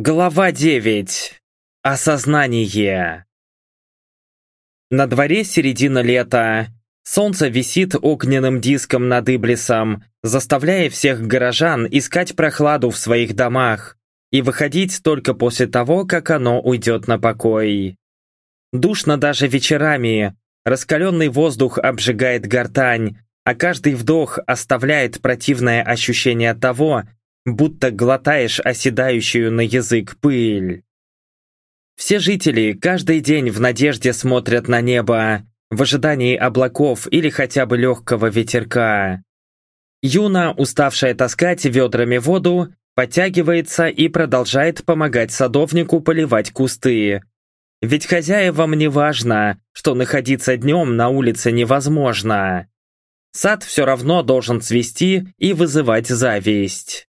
Глава 9. Осознание. На дворе середина лета. Солнце висит огненным диском над Иблисом, заставляя всех горожан искать прохладу в своих домах и выходить только после того, как оно уйдет на покой. Душно даже вечерами, раскаленный воздух обжигает гортань, а каждый вдох оставляет противное ощущение того, будто глотаешь оседающую на язык пыль. Все жители каждый день в надежде смотрят на небо, в ожидании облаков или хотя бы легкого ветерка. Юна, уставшая таскать ведрами воду, подтягивается и продолжает помогать садовнику поливать кусты. Ведь хозяевам не важно, что находиться днем на улице невозможно. Сад все равно должен цвести и вызывать зависть.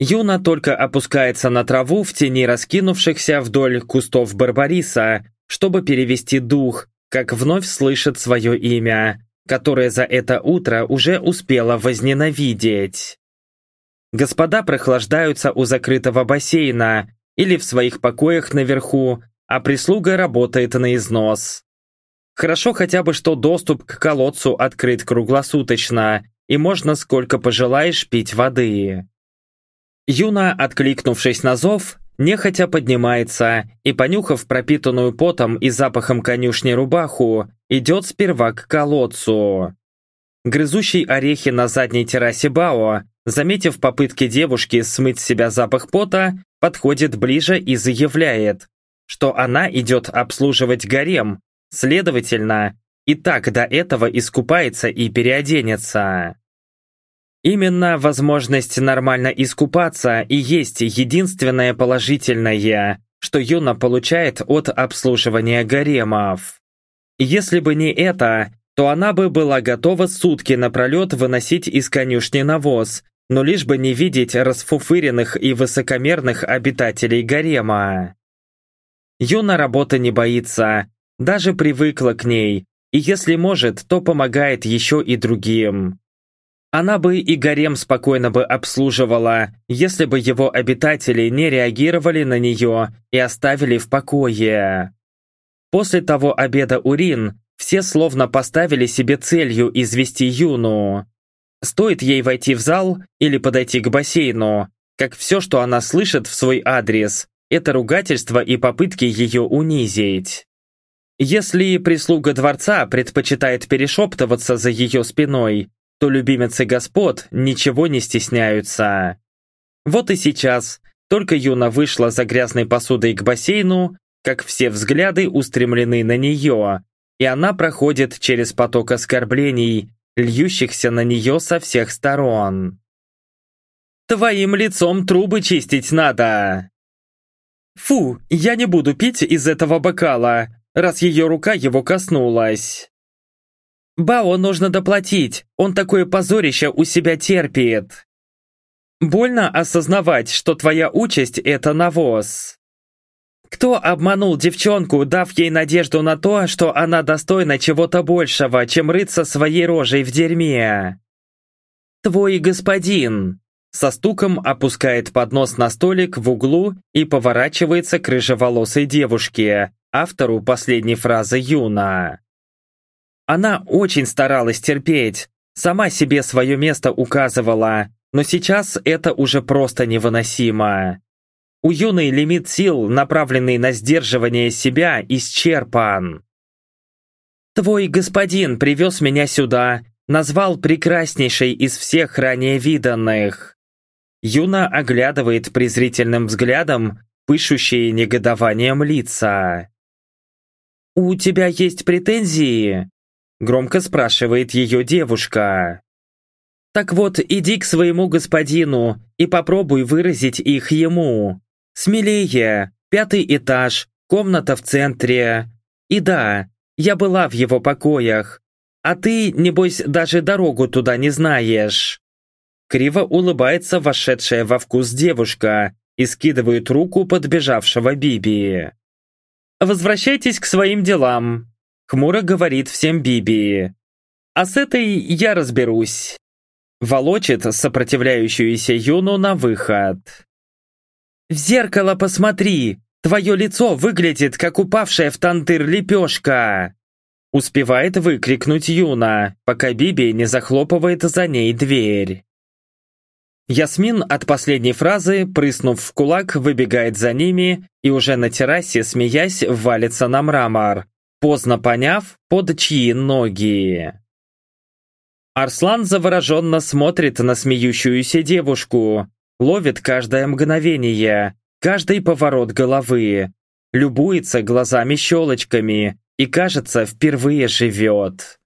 Юна только опускается на траву в тени раскинувшихся вдоль кустов Барбариса, чтобы перевести дух, как вновь слышит свое имя, которое за это утро уже успела возненавидеть. Господа прохлаждаются у закрытого бассейна или в своих покоях наверху, а прислуга работает на износ. Хорошо хотя бы, что доступ к колодцу открыт круглосуточно, и можно сколько пожелаешь пить воды. Юна, откликнувшись на зов, нехотя поднимается и, понюхав пропитанную потом и запахом конюшни рубаху, идет сперва к колодцу. Грызущий орехи на задней террасе Бао, заметив попытки девушки смыть с себя запах пота, подходит ближе и заявляет, что она идет обслуживать гарем, следовательно, и так до этого искупается и переоденется. Именно возможность нормально искупаться и есть единственное положительное, что Юна получает от обслуживания гаремов. Если бы не это, то она бы была готова сутки напролет выносить из конюшни навоз, но лишь бы не видеть расфуфыренных и высокомерных обитателей гарема. Юна работа не боится, даже привыкла к ней, и если может, то помогает еще и другим. Она бы и гарем спокойно бы обслуживала, если бы его обитатели не реагировали на нее и оставили в покое. После того обеда Урин все словно поставили себе целью извести Юну. Стоит ей войти в зал или подойти к бассейну, как все, что она слышит в свой адрес, это ругательство и попытки ее унизить. Если прислуга дворца предпочитает перешептываться за ее спиной, то любимицы господ ничего не стесняются. Вот и сейчас, только Юна вышла за грязной посудой к бассейну, как все взгляды устремлены на нее, и она проходит через поток оскорблений, льющихся на нее со всех сторон. «Твоим лицом трубы чистить надо!» «Фу, я не буду пить из этого бокала, раз ее рука его коснулась!» Бао нужно доплатить, он такое позорище у себя терпит. Больно осознавать, что твоя участь – это навоз. Кто обманул девчонку, дав ей надежду на то, что она достойна чего-то большего, чем рыться своей рожей в дерьме? Твой господин. Со стуком опускает поднос на столик в углу и поворачивается к рыжеволосой девушке, автору последней фразы Юна. Она очень старалась терпеть, сама себе свое место указывала, но сейчас это уже просто невыносимо. У юной лимит сил, направленный на сдерживание себя, исчерпан. «Твой господин привез меня сюда, назвал прекраснейшей из всех ранее виданных». Юна оглядывает презрительным взглядом пышущие негодованием лица. «У тебя есть претензии?» Громко спрашивает ее девушка. Так вот, иди к своему господину и попробуй выразить их ему. Смелее, пятый этаж, комната в центре. И да, я была в его покоях. А ты, небось, даже дорогу туда не знаешь. Криво улыбается вошедшая во вкус девушка и скидывает руку подбежавшего Биби. «Возвращайтесь к своим делам», Хмуро говорит всем Биби. А с этой я разберусь. Волочит сопротивляющуюся Юну на выход. «В зеркало посмотри! Твое лицо выглядит, как упавшая в тантыр лепешка!» Успевает выкрикнуть Юна, пока Биби не захлопывает за ней дверь. Ясмин от последней фразы, прыснув в кулак, выбегает за ними и уже на террасе, смеясь, валится на мрамор, поздно поняв, под чьи ноги. Арслан завороженно смотрит на смеющуюся девушку, ловит каждое мгновение, каждый поворот головы, любуется глазами-щелочками и, кажется, впервые живет.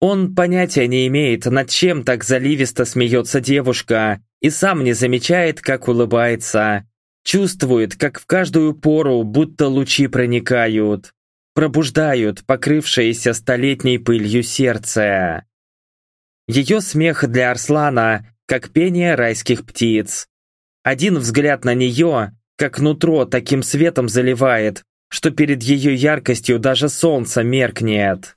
Он понятия не имеет, над чем так заливисто смеется девушка, и сам не замечает, как улыбается. Чувствует, как в каждую пору будто лучи проникают, пробуждают покрывшееся столетней пылью сердце. Ее смех для Арслана, как пение райских птиц. Один взгляд на нее, как нутро таким светом заливает, что перед ее яркостью даже солнце меркнет.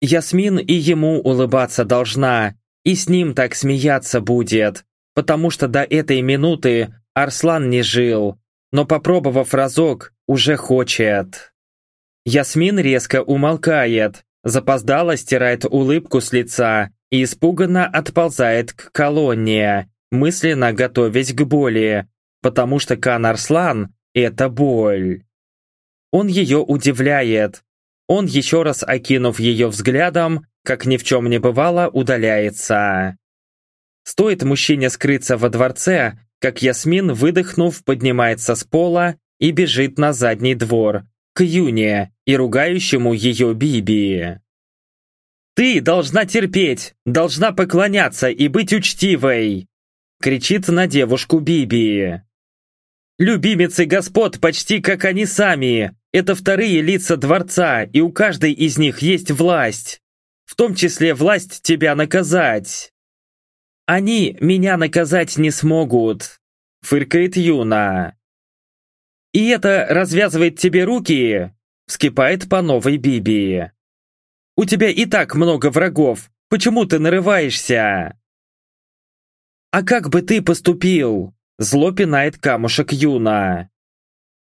Ясмин и ему улыбаться должна, и с ним так смеяться будет, потому что до этой минуты Арслан не жил, но попробовав разок, уже хочет. Ясмин резко умолкает, запоздало стирает улыбку с лица и испуганно отползает к колонне, мысленно готовясь к боли, потому что Кан Арслан – это боль. Он ее удивляет, он, еще раз окинув ее взглядом, как ни в чем не бывало, удаляется. Стоит мужчине скрыться во дворце, как Ясмин, выдохнув, поднимается с пола и бежит на задний двор, к Юне и ругающему ее Биби. «Ты должна терпеть, должна поклоняться и быть учтивой!» кричит на девушку Биби. «Любимицы господ почти как они сами, это вторые лица дворца, и у каждой из них есть власть. В том числе власть тебя наказать. Они меня наказать не смогут, фыркает Юна. И это развязывает тебе руки, вскипает по новой Биби. У тебя и так много врагов, почему ты нарываешься? А как бы ты поступил? Зло пинает камушек Юна.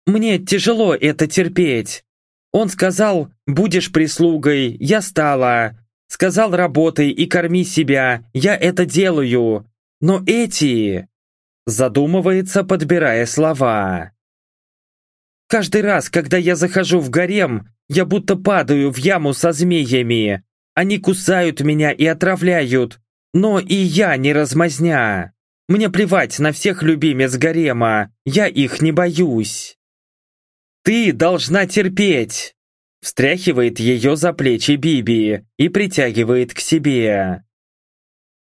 Мне тяжело это терпеть. Он сказал, будешь прислугой, я стала. Сказал, работай и корми себя, я это делаю. Но эти... Задумывается, подбирая слова. Каждый раз, когда я захожу в гарем, я будто падаю в яму со змеями. Они кусают меня и отравляют. Но и я не размазня. Мне плевать на всех любимец гарема, я их не боюсь. «Ты должна терпеть!» Встряхивает ее за плечи Биби и притягивает к себе.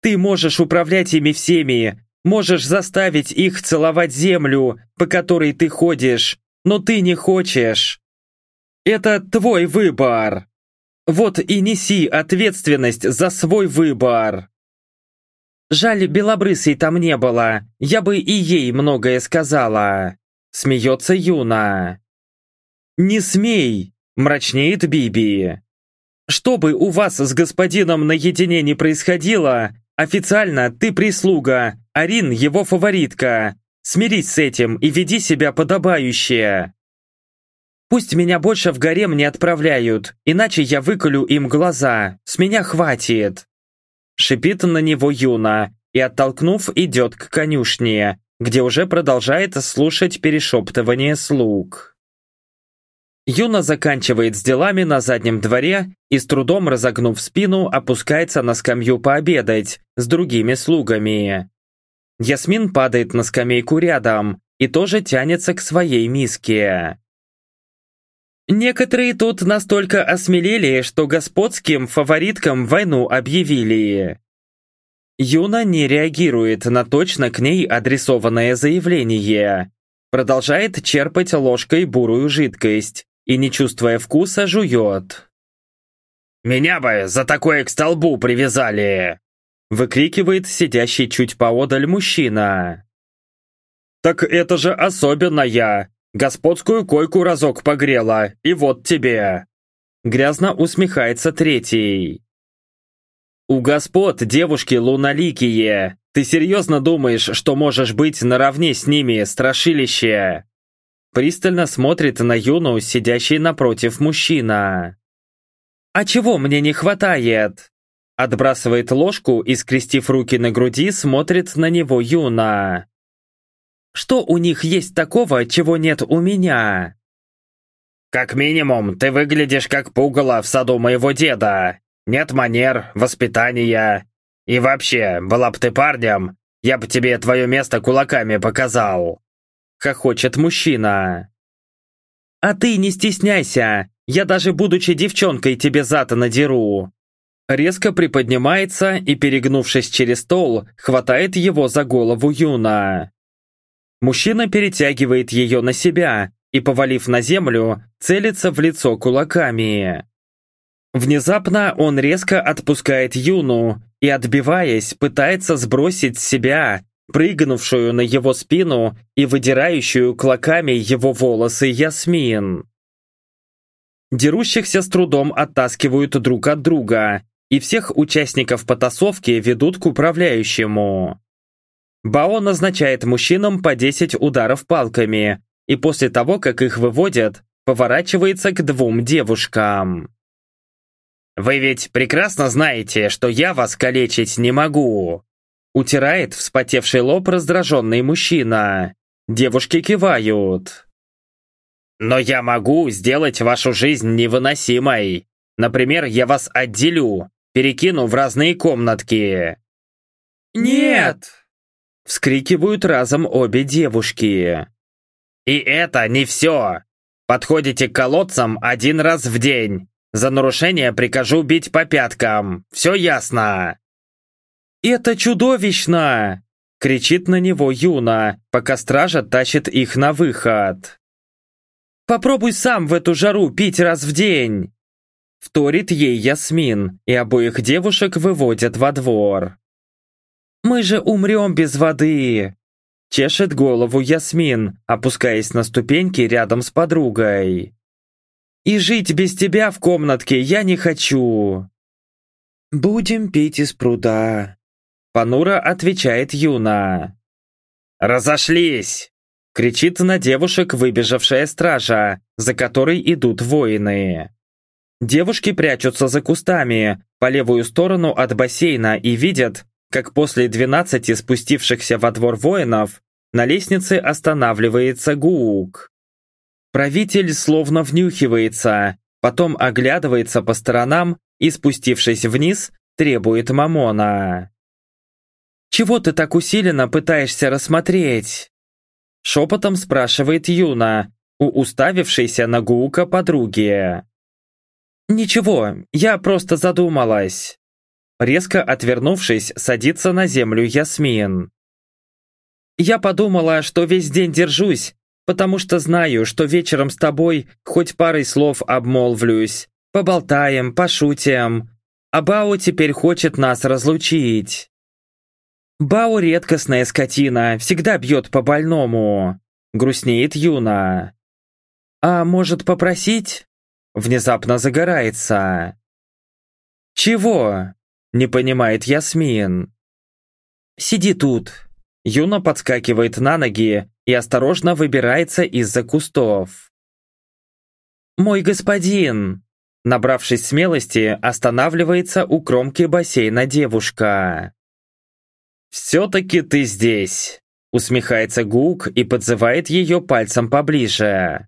«Ты можешь управлять ими всеми, можешь заставить их целовать землю, по которой ты ходишь, но ты не хочешь. Это твой выбор. Вот и неси ответственность за свой выбор. Жаль, белобрысой там не было, я бы и ей многое сказала. Смеется Юна. «Не смей!» – мрачнеет Биби. «Что бы у вас с господином наедине не происходило, официально ты прислуга, Арин его фаворитка. Смирись с этим и веди себя подобающе. Пусть меня больше в гарем не отправляют, иначе я выколю им глаза, с меня хватит!» Шипит на него Юна и, оттолкнув, идет к конюшне, где уже продолжает слушать перешептывание слуг. Юна заканчивает с делами на заднем дворе и с трудом разогнув спину опускается на скамью пообедать с другими слугами. Ясмин падает на скамейку рядом и тоже тянется к своей миске. Некоторые тут настолько осмелели, что господским фавориткам войну объявили. Юна не реагирует на точно к ней адресованное заявление. Продолжает черпать ложкой бурую жидкость, и, не чувствуя вкуса, жует. «Меня бы за такое к столбу привязали!» Выкрикивает сидящий чуть поодаль мужчина. «Так это же особенно я! Господскую койку разок погрела, и вот тебе!» Грязно усмехается третий. «У господ девушки луналикие, Ты серьезно думаешь, что можешь быть наравне с ними, страшилище?» Пристально смотрит на Юну, сидящий напротив мужчина. «А чего мне не хватает?» Отбрасывает ложку и, скрестив руки на груди, смотрит на него Юна. «Что у них есть такого, чего нет у меня?» «Как минимум, ты выглядишь как пугало в саду моего деда. Нет манер, воспитания. И вообще, была бы ты парнем, я бы тебе твое место кулаками показал!» Хохочет мужчина. «А ты не стесняйся! Я даже будучи девчонкой тебе зато надеру!» Резко приподнимается и, перегнувшись через стол, хватает его за голову Юна. Мужчина перетягивает ее на себя и, повалив на землю, целится в лицо кулаками. Внезапно он резко отпускает Юну и, отбиваясь, пытается сбросить с себя прыгнувшую на его спину и выдирающую клоками его волосы Ясмин. Дерущихся с трудом оттаскивают друг от друга, и всех участников потасовки ведут к управляющему. Бао назначает мужчинам по 10 ударов палками, и после того, как их выводят, поворачивается к двум девушкам. «Вы ведь прекрасно знаете, что я вас калечить не могу!» Утирает вспотевший лоб раздраженный мужчина. Девушки кивают. «Но я могу сделать вашу жизнь невыносимой. Например, я вас отделю, перекину в разные комнатки». «Нет!» Вскрикивают разом обе девушки. «И это не все! Подходите к колодцам один раз в день, за нарушение прикажу бить по пяткам. Все ясно?» «Это чудовищно!» — кричит на него Юна, пока стража тащит их на выход. «Попробуй сам в эту жару пить раз в день!» Вторит ей Ясмин, и обоих девушек выводят во двор. «Мы же умрем без воды!» Чешет голову Ясмин, опускаясь на ступеньки рядом с подругой. И жить без тебя в комнатке я не хочу!» «Будем пить из пруда», — понуро отвечает Юна. «Разошлись!» — кричит на девушек выбежавшая стража, за которой идут воины. Девушки прячутся за кустами, по левую сторону от бассейна и видят, как после двенадцати спустившихся во двор воинов на лестнице останавливается Гук. Правитель словно внюхивается, потом оглядывается по сторонам и, спустившись вниз, требует Мамона. «Чего ты так усиленно пытаешься рассмотреть?» Шепотом спрашивает Юна, у уставившейся на Гуука подруги. «Ничего, я просто задумалась». Резко отвернувшись, садится на землю Ясмин. «Я подумала, что весь день держусь, потому что знаю, что вечером с тобой хоть парой слов обмолвлюсь, поболтаем, пошутим. А Бао теперь хочет нас разлучить. Бао редкостная скотина, всегда бьет по больному. Грустнеет Юна. А может попросить? Внезапно загорается. Чего? Не понимает Ясмин. Сиди тут. Юна подскакивает на ноги и осторожно выбирается из-за кустов. «Мой господин!» Набравшись смелости, останавливается у кромки бассейна девушка. «Все-таки ты здесь!» Усмехается Гук и подзывает ее пальцем поближе.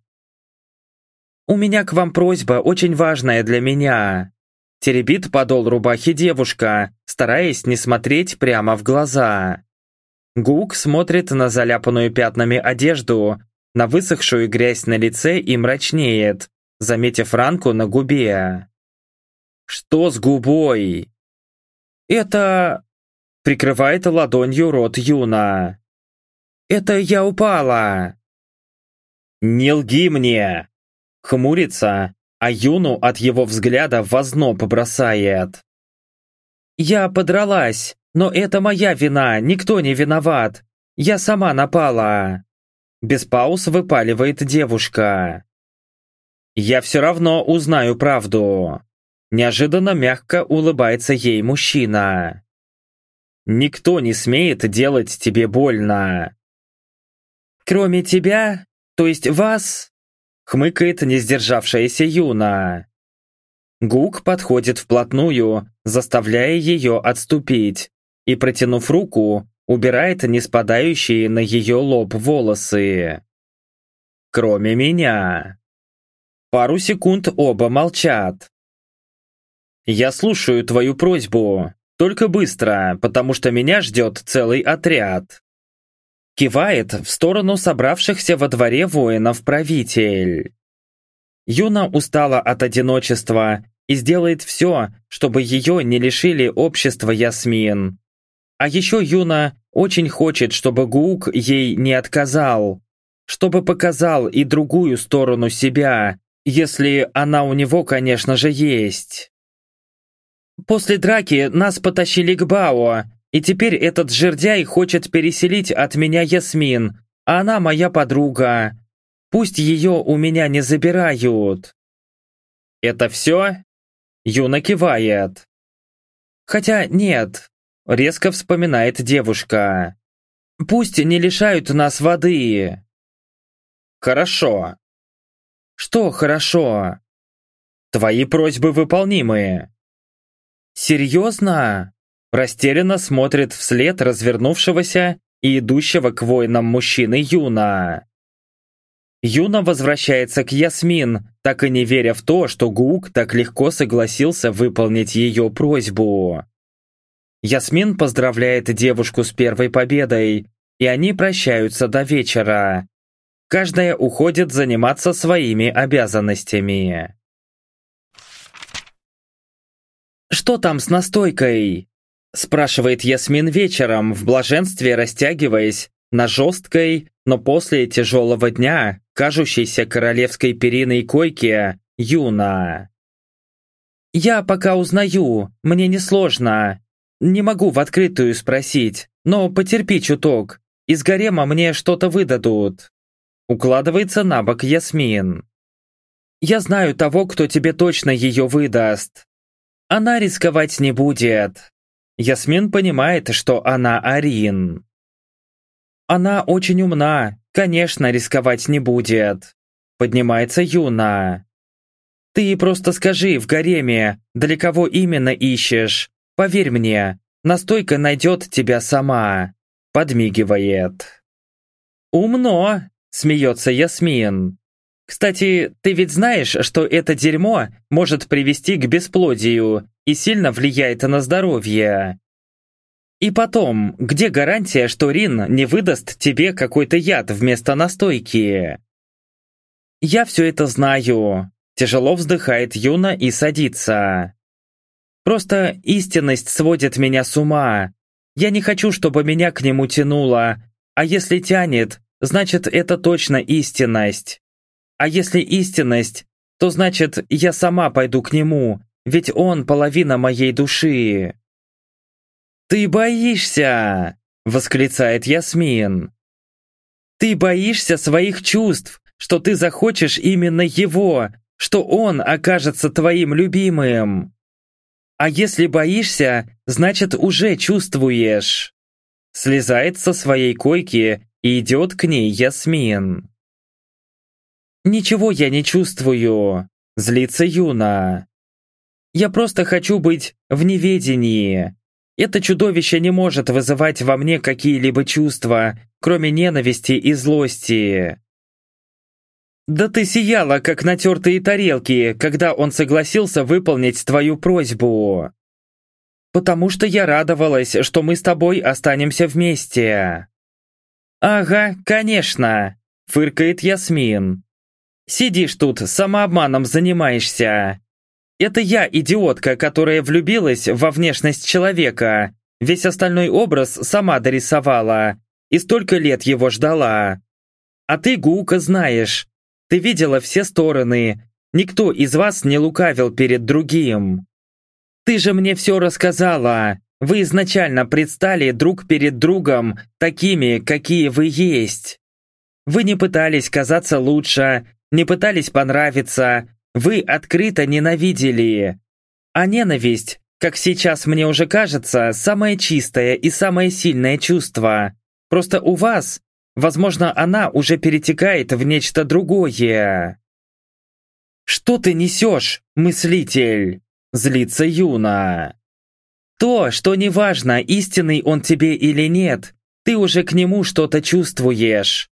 «У меня к вам просьба, очень важная для меня!» Теребит подол рубахи девушка, стараясь не смотреть прямо в глаза. Гук смотрит на заляпанную пятнами одежду, на высохшую грязь на лице и мрачнеет, заметив ранку на губе. «Что с губой?» «Это...» Прикрывает ладонью рот Юна. «Это я упала!» «Не лги мне!» Хмурится, а Юну от его взгляда в озноб бросает. «Я подралась, но это моя вина, никто не виноват. Я сама напала. Без пауз выпаливает девушка. Я все равно узнаю правду. Неожиданно мягко улыбается ей мужчина. Никто не смеет делать тебе больно. Кроме тебя, то есть вас, хмыкает не сдержавшаяся Юна. Гук подходит вплотную, заставляя ее отступить, и, протянув руку, убирает не спадающие на ее лоб волосы. Кроме меня. Пару секунд оба молчат. «Я слушаю твою просьбу, только быстро, потому что меня ждет целый отряд». Кивает в сторону собравшихся во дворе воинов правитель. Юна устала от одиночества и сделает все, чтобы ее не лишили общества Ясмин. А еще Юна очень хочет, чтобы Гук ей не отказал, чтобы показал и другую сторону себя, если она у него, конечно же, есть. После драки нас потащили к Бао, и теперь этот жердяй хочет переселить от меня Ясмин, а она моя подруга. Пусть ее у меня не забирают. Это все? Юна кивает. Хотя нет, резко вспоминает девушка. Пусть не лишают нас воды. Хорошо. Что хорошо? Твои просьбы выполнимы. Серьезно? Растерянно смотрит вслед развернувшегося и идущего к воинам мужчины Юна. Юна возвращается к Ясмин, так и не веря в то, что Гук так легко согласился выполнить ее просьбу. Ясмин поздравляет девушку с первой победой, и они прощаются до вечера. Каждая уходит заниматься своими обязанностями. «Что там с настойкой?» Спрашивает Ясмин вечером, в блаженстве растягиваясь на жесткой, но после тяжелого дня, кажущейся королевской периной койке, Юна. «Я пока узнаю, мне несложно. Не могу в открытую спросить, но потерпи чуток. Из гарема мне что-то выдадут». Укладывается на бок Ясмин. «Я знаю того, кто тебе точно ее выдаст. Она рисковать не будет. Ясмин понимает, что она Арин. Она очень умна, конечно, рисковать не будет. Поднимается Юна. Ты просто скажи в гареме, для кого именно ищешь. Поверь мне, настойка найдет тебя сама. Подмигивает. Умно, смеется Ясмин. Кстати, ты ведь знаешь, что это дерьмо может привести к бесплодию и сильно влияет на здоровье. И потом, где гарантия, что Рин не выдаст тебе какой-то яд вместо настойки? Я все это знаю. Тяжело вздыхает Юна и садится. Просто истинность сводит меня с ума. Я не хочу, чтобы меня к нему тянуло. А если тянет, значит это точно истинность. А если истинность, то значит, я сама пойду к нему, ведь он половина моей души. «Ты боишься!» — восклицает Ясмин. «Ты боишься своих чувств, что ты захочешь именно его, что он окажется твоим любимым. А если боишься, значит уже чувствуешь». Слезает со своей койки и идет к ней Ясмин. «Ничего я не чувствую», — злится Юна. «Я просто хочу быть в неведении. Это чудовище не может вызывать во мне какие-либо чувства, кроме ненависти и злости». «Да ты сияла, как натертые тарелки, когда он согласился выполнить твою просьбу!» «Потому что я радовалась, что мы с тобой останемся вместе!» «Ага, конечно!» — фыркает Ясмин. Сидишь тут, самообманом занимаешься. Это я, идиотка, которая влюбилась во внешность человека. Весь остальной образ сама дорисовала. И столько лет его ждала. А ты, Гука, знаешь. Ты видела все стороны. Никто из вас не лукавил перед другим. Ты же мне все рассказала. Вы изначально предстали друг перед другом такими, какие вы есть. Вы не пытались казаться лучше, не пытались понравиться, вы открыто ненавидели. А ненависть как сейчас мне уже кажется, самое чистое и самое сильное чувство. Просто у вас, возможно, она уже перетекает в нечто другое. «Что ты несешь, мыслитель?» – злится Юна. «То, что неважно, истинный он тебе или нет, ты уже к нему что-то чувствуешь.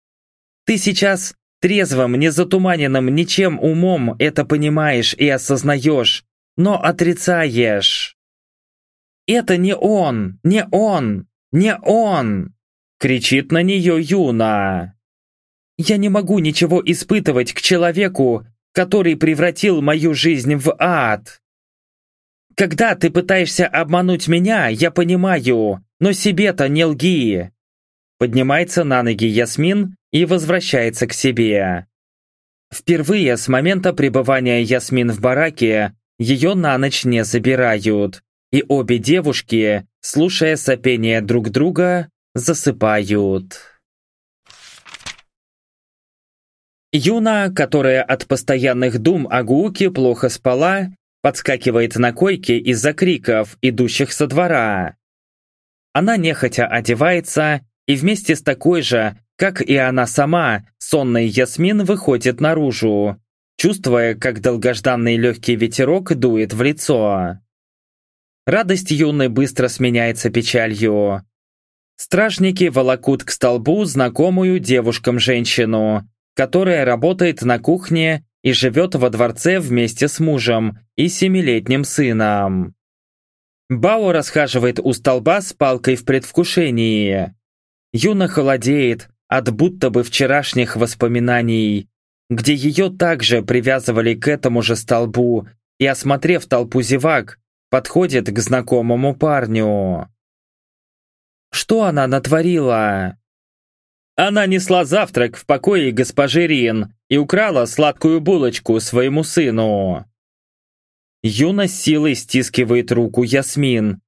Ты сейчас трезвым, не затуманенным ничем умом это понимаешь и осознаешь, но отрицаешь. «Это не он! Не он! Не он!» кричит на нее Юна. «Я не могу ничего испытывать к человеку, который превратил мою жизнь в ад. Когда ты пытаешься обмануть меня, я понимаю, но себе-то не лги. Поднимается на ноги Ясмин и возвращается к себе. Впервые с момента пребывания Ясмин в бараке ее на ночь не забирают, и обе девушки, слушая сопение друг друга, засыпают. Юна, которая от постоянных дум о Гууке плохо спала, подскакивает на койке из-за криков, идущих со двора. Она нехотя одевается и вместе с такой же, как и она сама, сонный Ясмин выходит наружу, чувствуя, как долгожданный легкий ветерок дует в лицо. Радость юной быстро сменяется печалью. Стражники волокут к столбу знакомую девушкам женщину, которая работает на кухне и живет во дворце вместе с мужем и семилетним сыном. Бао расхаживает у столба с палкой в предвкушении. Юна холодеет от будто бы вчерашних воспоминаний, где ее также привязывали к этому же столбу и, осмотрев толпу зевак, подходит к знакомому парню. Что она натворила? Она несла завтрак в покое госпожи Рин и украла сладкую булочку своему сыну. Юна силой стискивает руку Ясмин.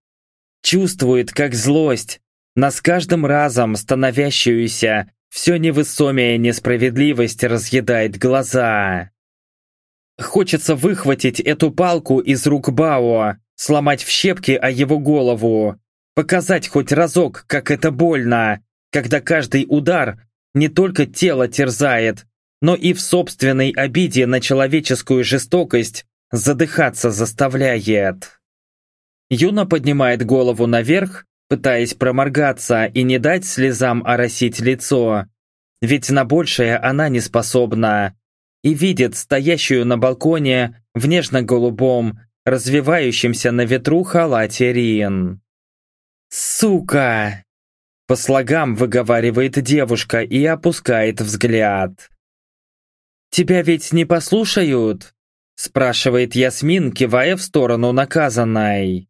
Чувствует, как злость, нас каждым разом становящуюся все невысомее несправедливость разъедает глаза. Хочется выхватить эту палку из рук Бао, сломать в щепки о его голову, показать хоть разок, как это больно, когда каждый удар не только тело терзает, но и в собственной обиде на человеческую жестокость задыхаться заставляет. Юна поднимает голову наверх пытаясь проморгаться и не дать слезам оросить лицо. Ведь на большее она не способна. И видит стоящую на балконе в нежно-голубом, развивающемся на ветру халате Риен. «Сука!» По слогам выговаривает девушка и опускает взгляд. «Тебя ведь не послушают?» Спрашивает Ясмин, кивая в сторону наказанной.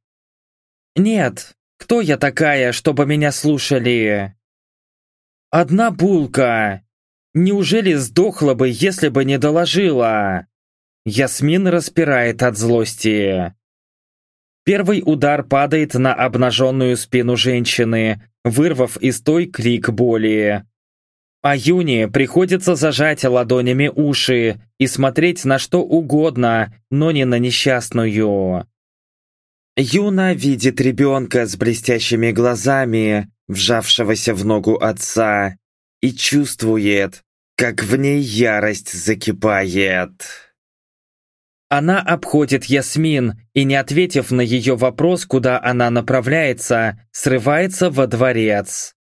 «Нет, кто я такая, чтобы меня слушали? Одна булка. Неужели сдохла бы, если бы не доложила? Ясмин распирает от злости. Первый удар падает на обнаженную спину женщины, вырвав из той крик боли. А Юне приходится зажать ладонями уши и смотреть на что угодно, но не на несчастную. Юна видит ребенка с блестящими глазами, вжавшегося в ногу отца, и чувствует, как в ней ярость закипает. Она обходит Ясмин и, не ответив на ее вопрос, куда она направляется, срывается во дворец.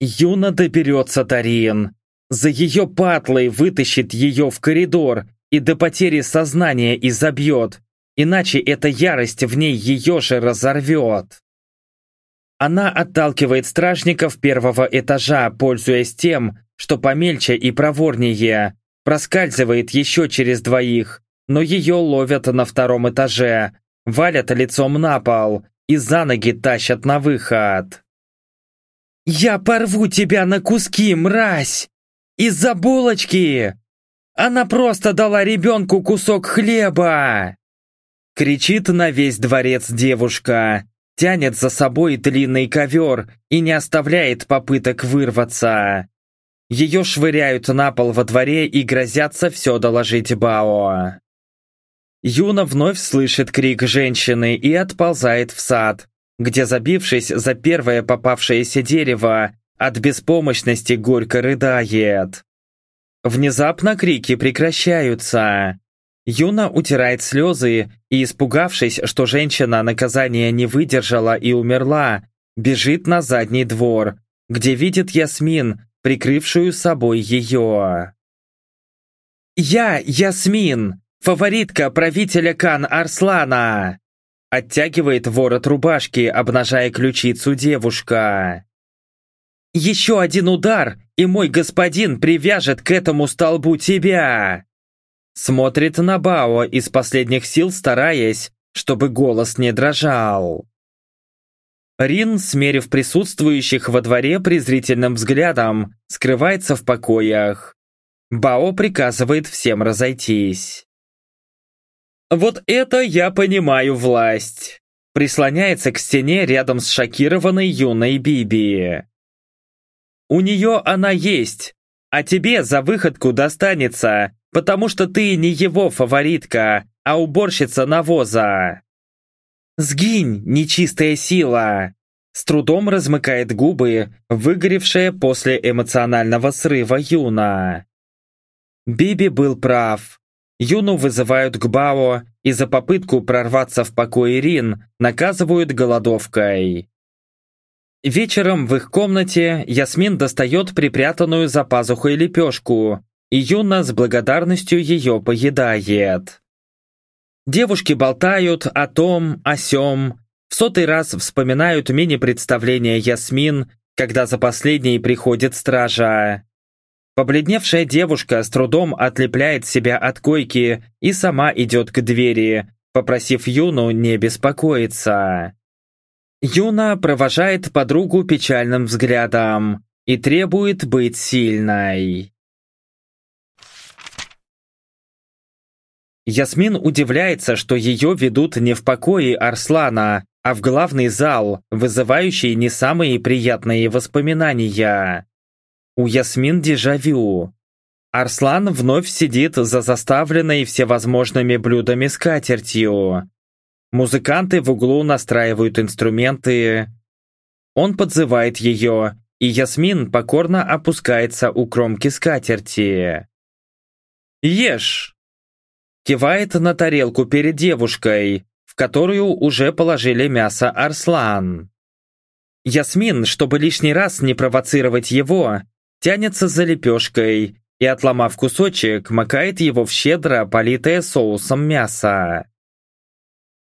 Юна доберется Тарин. За ее патлой вытащит ее в коридор и до потери сознания изобьет, иначе эта ярость в ней ее же разорвет. Она отталкивает стражников первого этажа, пользуясь тем, что помельче и проворнее, проскальзывает еще через двоих, но ее ловят на втором этаже, валят лицом на пол и за ноги тащат на выход. «Я порву тебя на куски, мразь! Из-за булочки! Она просто дала ребенку кусок хлеба!» Кричит на весь дворец девушка, тянет за собой длинный ковер и не оставляет попыток вырваться. Ее швыряют на пол во дворе и грозятся все доложить Бао. Юна вновь слышит крик женщины и отползает в сад, где, забившись за первое попавшееся дерево, от беспомощности горько рыдает. Внезапно крики прекращаются. Юна утирает слезы и, испугавшись, что женщина наказание не выдержала и умерла, бежит на задний двор, где видит Ясмин, прикрывшую собой ее. «Я Ясмин, фаворитка правителя Кан Арслана!» Оттягивает ворот рубашки, обнажая ключицу девушка. «Еще один удар, и мой господин привяжет к этому столбу тебя!» Смотрит на Бао из последних сил, стараясь, чтобы голос не дрожал. Рин, смерив присутствующих во дворе презрительным взглядом, скрывается в покоях. Бао приказывает всем разойтись. «Вот это я понимаю власть!» Прислоняется к стене рядом с шокированной юной Биби. «У нее она есть, а тебе за выходку достанется, потому что ты не его фаворитка, а уборщица навоза!» «Сгинь, нечистая сила!» С трудом размыкает губы, выгоревшая после эмоционального срыва Юна. Биби был прав. Юну вызывают к Бао и за попытку прорваться в покой Рин наказывают голодовкой. Вечером в их комнате Ясмин достает припрятанную за пазухой лепешку, и Юна с благодарностью ее поедает. Девушки болтают о том, о сём, в сотый раз вспоминают мини-представление Ясмин, когда за последней приходит стража. Побледневшая девушка с трудом отлепляет себя от койки и сама идет к двери, попросив Юну не беспокоиться. Юна провожает подругу печальным взглядом и требует быть сильной. Ясмин удивляется, что ее ведут не в покое Арслана, а в главный зал, вызывающий не самые приятные воспоминания. У Ясмин дежавю. Арслан вновь сидит за заставленной всевозможными блюдами скатертью. Музыканты в углу настраивают инструменты. Он подзывает ее, и Ясмин покорно опускается у кромки скатерти. «Ешь!» Кивает на тарелку перед девушкой, в которую уже положили мясо Арслан. Ясмин, чтобы лишний раз не провоцировать его, тянется за лепешкой и, отломав кусочек, макает его в щедро политое соусом мясо.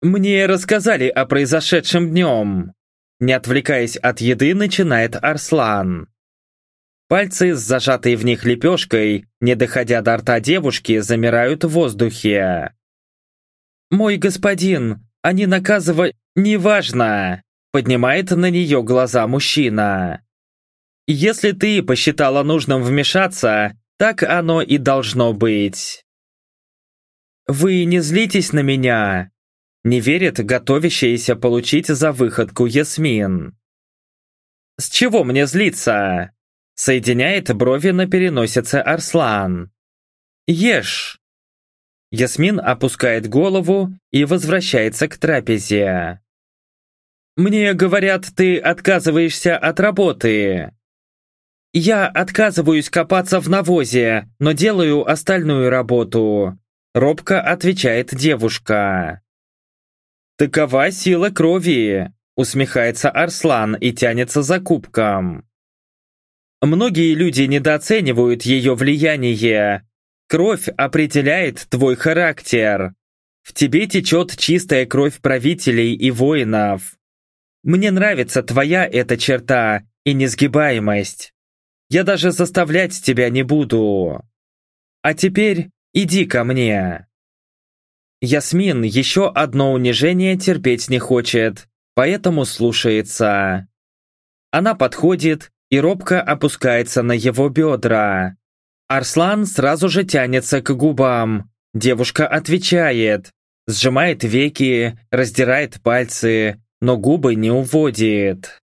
«Мне рассказали о произошедшем днем», не отвлекаясь от еды, начинает Арслан. Пальцы с зажатой в них лепешкой, не доходя до рта девушки, замирают в воздухе. «Мой господин, они наказывают... Неважно!» Поднимает на нее глаза мужчина. «Если ты посчитала нужным вмешаться, так оно и должно быть». «Вы не злитесь на меня?» Не верит готовящаяся получить за выходку Ясмин. «С чего мне злиться?» Соединяет брови на переносице Арслан. «Ешь!» Ясмин опускает голову и возвращается к трапезе. «Мне говорят, ты отказываешься от работы». «Я отказываюсь копаться в навозе, но делаю остальную работу», робко отвечает девушка. «Такова сила крови», усмехается Арслан и тянется за кубком. Многие люди недооценивают ее влияние. Кровь определяет твой характер. В тебе течет чистая кровь правителей и воинов. Мне нравится твоя эта черта и несгибаемость. Я даже заставлять тебя не буду. А теперь иди ко мне. Ясмин еще одно унижение терпеть не хочет, поэтому слушается. Она подходит и робко опускается на его бедра. Арслан сразу же тянется к губам. Девушка отвечает, сжимает веки, раздирает пальцы, но губы не уводит.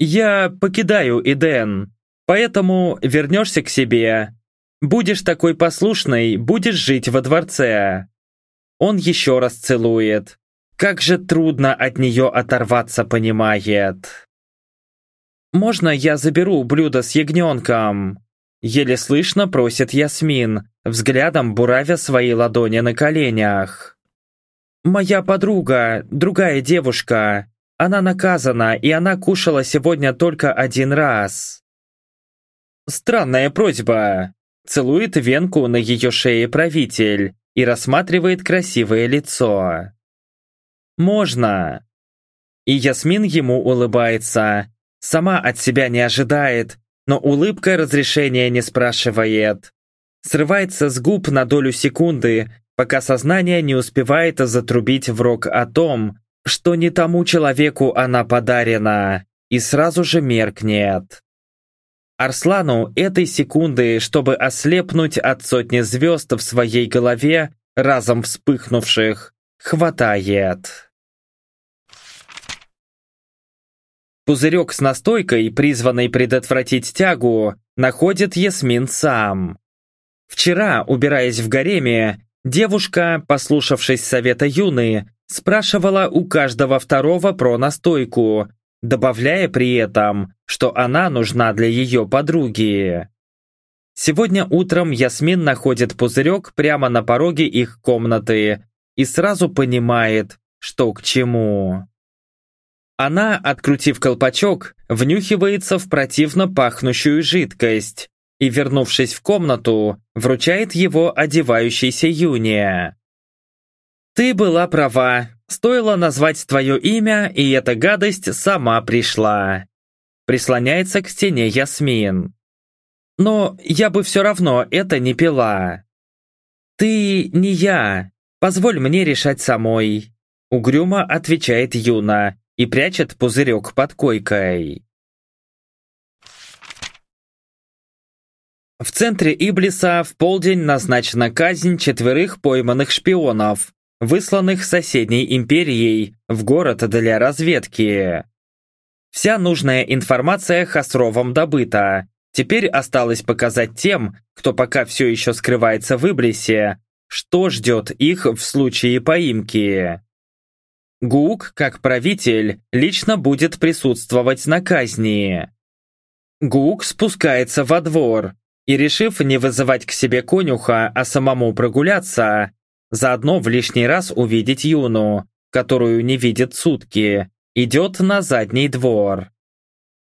«Я покидаю Эден, поэтому вернешься к себе. Будешь такой послушной, будешь жить во дворце». Он еще раз целует. Как же трудно от нее оторваться, понимает. «Можно я заберу блюдо с ягненком?» Еле слышно просит Ясмин, взглядом буравя свои ладони на коленях. «Моя подруга, другая девушка. Она наказана, и она кушала сегодня только один раз». «Странная просьба», — целует венку на ее шее правитель и рассматривает красивое лицо. «Можно». И Ясмин ему улыбается, сама от себя не ожидает, но улыбка разрешения не спрашивает. Срывается с губ на долю секунды, пока сознание не успевает затрубить в рог о том, что не тому человеку она подарена, и сразу же меркнет. Арслану этой секунды, чтобы ослепнуть от сотни звезд в своей голове, разом вспыхнувших, хватает. Пузырек с настойкой, призванный предотвратить тягу, находит Ясмин сам. Вчера, убираясь в гареме, девушка, послушавшись совета Юны, спрашивала у каждого второго про настойку, добавляя при этом, что она нужна для ее подруги. Сегодня утром Ясмин находит пузырек прямо на пороге их комнаты и сразу понимает, что к чему. Она, открутив колпачок, внюхивается в противно пахнущую жидкость и, вернувшись в комнату, вручает его одевающейся Юне. «Ты была права. Стоило назвать твое имя, и эта гадость сама пришла». Прислоняется к стене Ясмин. «Но я бы все равно это не пила». «Ты не я. Позволь мне решать самой», — угрюмо отвечает Юна и прячет пузырек под койкой. В центре Иблиса в полдень назначена казнь четверых пойманных шпионов, высланных соседней империей в город для разведки. Вся нужная информация Хасровом добыта. Теперь осталось показать тем, кто пока все еще скрывается в Иблисе, что ждет их в случае поимки. Гук, как правитель, лично будет присутствовать на казни. Гук спускается во двор и, решив не вызывать к себе конюха, а самому прогуляться, заодно в лишний раз увидеть Юну, которую не видит сутки, идет на задний двор.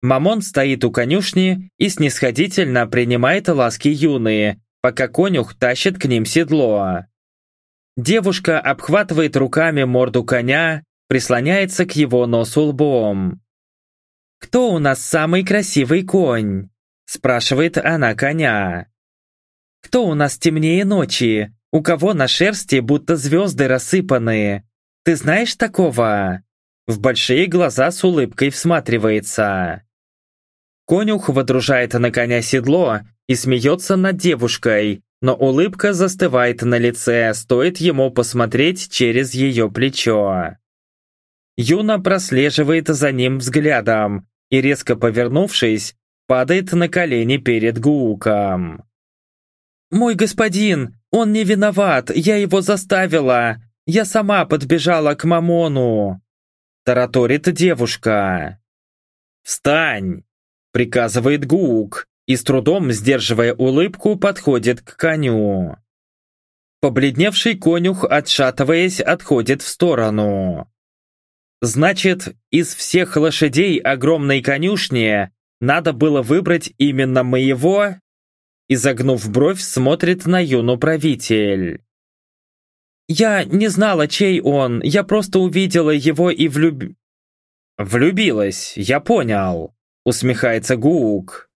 Мамон стоит у конюшни и снисходительно принимает ласки Юны, пока конюх тащит к ним седло. Девушка обхватывает руками морду коня, прислоняется к его носу лбом. «Кто у нас самый красивый конь?» спрашивает она коня. «Кто у нас темнее ночи? У кого на шерсти будто звезды рассыпаны? Ты знаешь такого?» В большие глаза с улыбкой всматривается. Конюх водружает на коня седло и смеется над девушкой, но улыбка застывает на лице, стоит ему посмотреть через ее плечо. Юна прослеживает за ним взглядом и, резко повернувшись, падает на колени перед Гууком. «Мой господин, он не виноват, я его заставила. Я сама подбежала к Мамону!» Тараторит девушка. «Встань!» — приказывает Гук, и с трудом, сдерживая улыбку, подходит к коню. Побледневший конюх, отшатываясь, отходит в сторону. Значит, из всех лошадей огромной конюшни надо было выбрать именно моего? Изогнув бровь, смотрит на юну правитель. «Я не знала, чей он, я просто увидела его и влюб...» «Влюбилась, я понял», — усмехается Гук.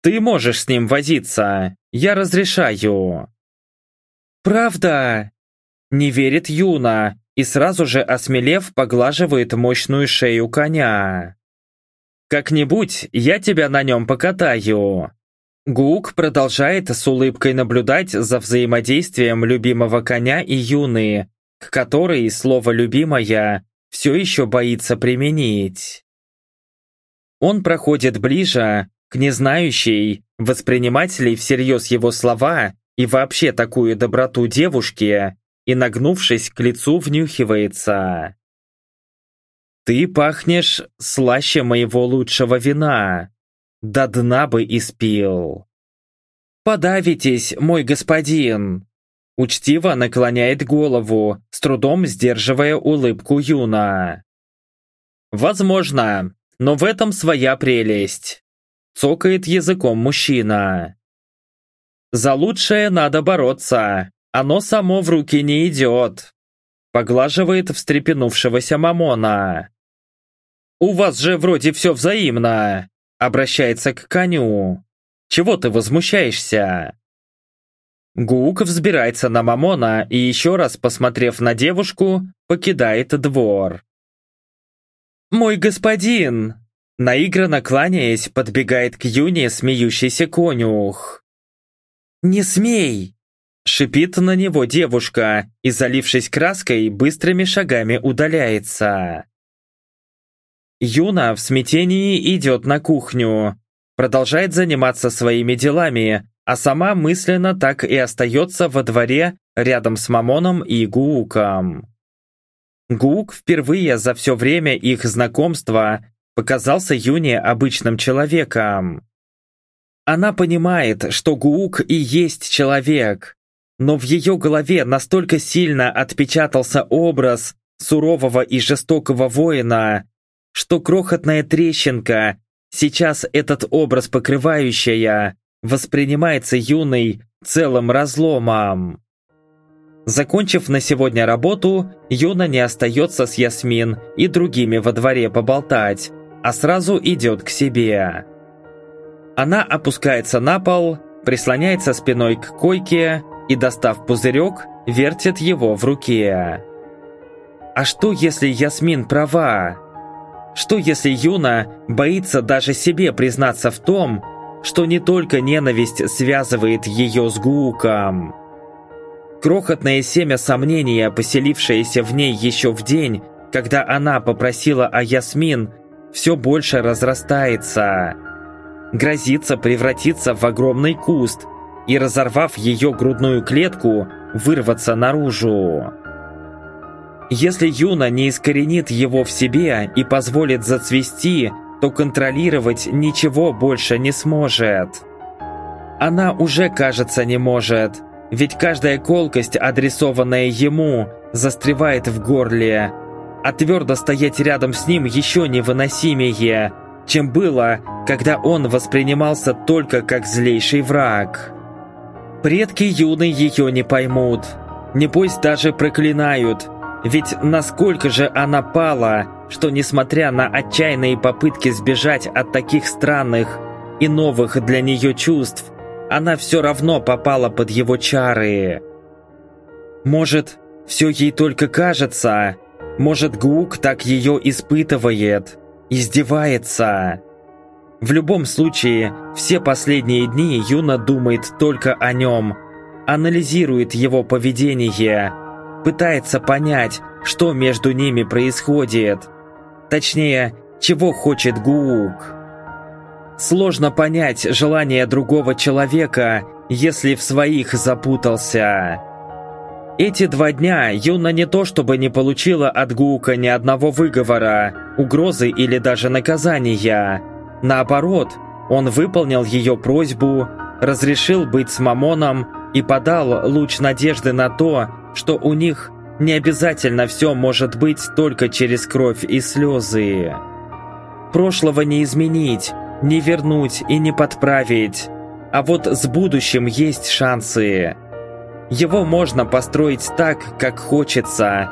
Ты можешь с ним возиться. Я разрешаю». «Правда?» Не верит Юна и сразу же осмелев поглаживает мощную шею коня. «Как-нибудь я тебя на нем покатаю». Гук продолжает с улыбкой наблюдать за взаимодействием любимого коня и Юны, к которой слово «любимая» все еще боится применить. Он проходит ближе, к незнающей, воспринимать ли всерьез его слова и вообще такую доброту девушке, и, нагнувшись к лицу, внюхивается. «Ты пахнешь слаще моего лучшего вина. До дна бы испил». «Подавитесь, мой господин!» Учтиво наклоняет голову, с трудом сдерживая улыбку Юна. «Возможно, но в этом своя прелесть», — цокает языком мужчина. «За лучшее надо бороться, оно само в руки не идет», — поглаживает встрепенувшегося Мамона. «У вас же вроде все взаимно», — обращается к коню. «Чего ты возмущаешься?» Гук взбирается на Мамона и еще раз, посмотрев на девушку, покидает двор. «Мой господин!» Наигранно кланяясь, подбегает к Юне смеющийся конюх. «Не смей!» Шипит на него девушка и, залившись краской, быстрыми шагами удаляется. Юна в смятении идет на кухню, продолжает заниматься своими делами, а сама мысленно так и остается во дворе рядом с Мамоном и Гууком. Гук впервые за все время их знакомства показался Юне обычным человеком. Она понимает, что Гук и есть человек, но в ее голове настолько сильно отпечатался образ сурового и жестокого воина, что крохотная трещинка, сейчас этот образ покрывающая, воспринимается юной целым разломом. Закончив на сегодня работу, Юна не остается с Ясмин и другими во дворе поболтать, а сразу идет к себе. Она опускается на пол, прислоняется спиной к койке и, достав пузырек, вертит его в руке. А что, если Ясмин права? Что, если Юна боится даже себе признаться в том, что не только ненависть связывает ее с Гууком. Крохотное семя сомнения, поселившееся в ней еще в день, когда она попросила о Ясмин, все больше разрастается. Грозится превратиться в огромный куст и, разорвав ее грудную клетку, вырваться наружу. Если Юна не искоренит его в себе и позволит зацвести, то контролировать ничего больше не сможет. Она уже, кажется, не может, ведь каждая колкость, адресованная ему, застревает в горле, а твердо стоять рядом с ним еще невыносимее, чем было, когда он воспринимался только как злейший враг. Предки юны ее не поймут, не пусть даже проклинают, ведь насколько же она пала, что несмотря на отчаянные попытки сбежать от таких странных и новых для нее чувств, она все равно попала под его чары. Может, все ей только кажется, может, Гук так ее испытывает, издевается. В любом случае, все последние дни Юна думает только о нем, анализирует его поведение, пытается понять, что между ними происходит. Точнее, чего хочет Гуук. Сложно понять желание другого человека, если в своих запутался. Эти два дня Юна не то чтобы не получила от Гуука ни одного выговора, угрозы или даже наказания. Наоборот, он выполнил ее просьбу, разрешил быть с Мамоном и подал луч надежды на то, что у них не обязательно все может быть только через кровь и слезы. Прошлого не изменить, не вернуть и не подправить. А вот с будущим есть шансы. Его можно построить так, как хочется.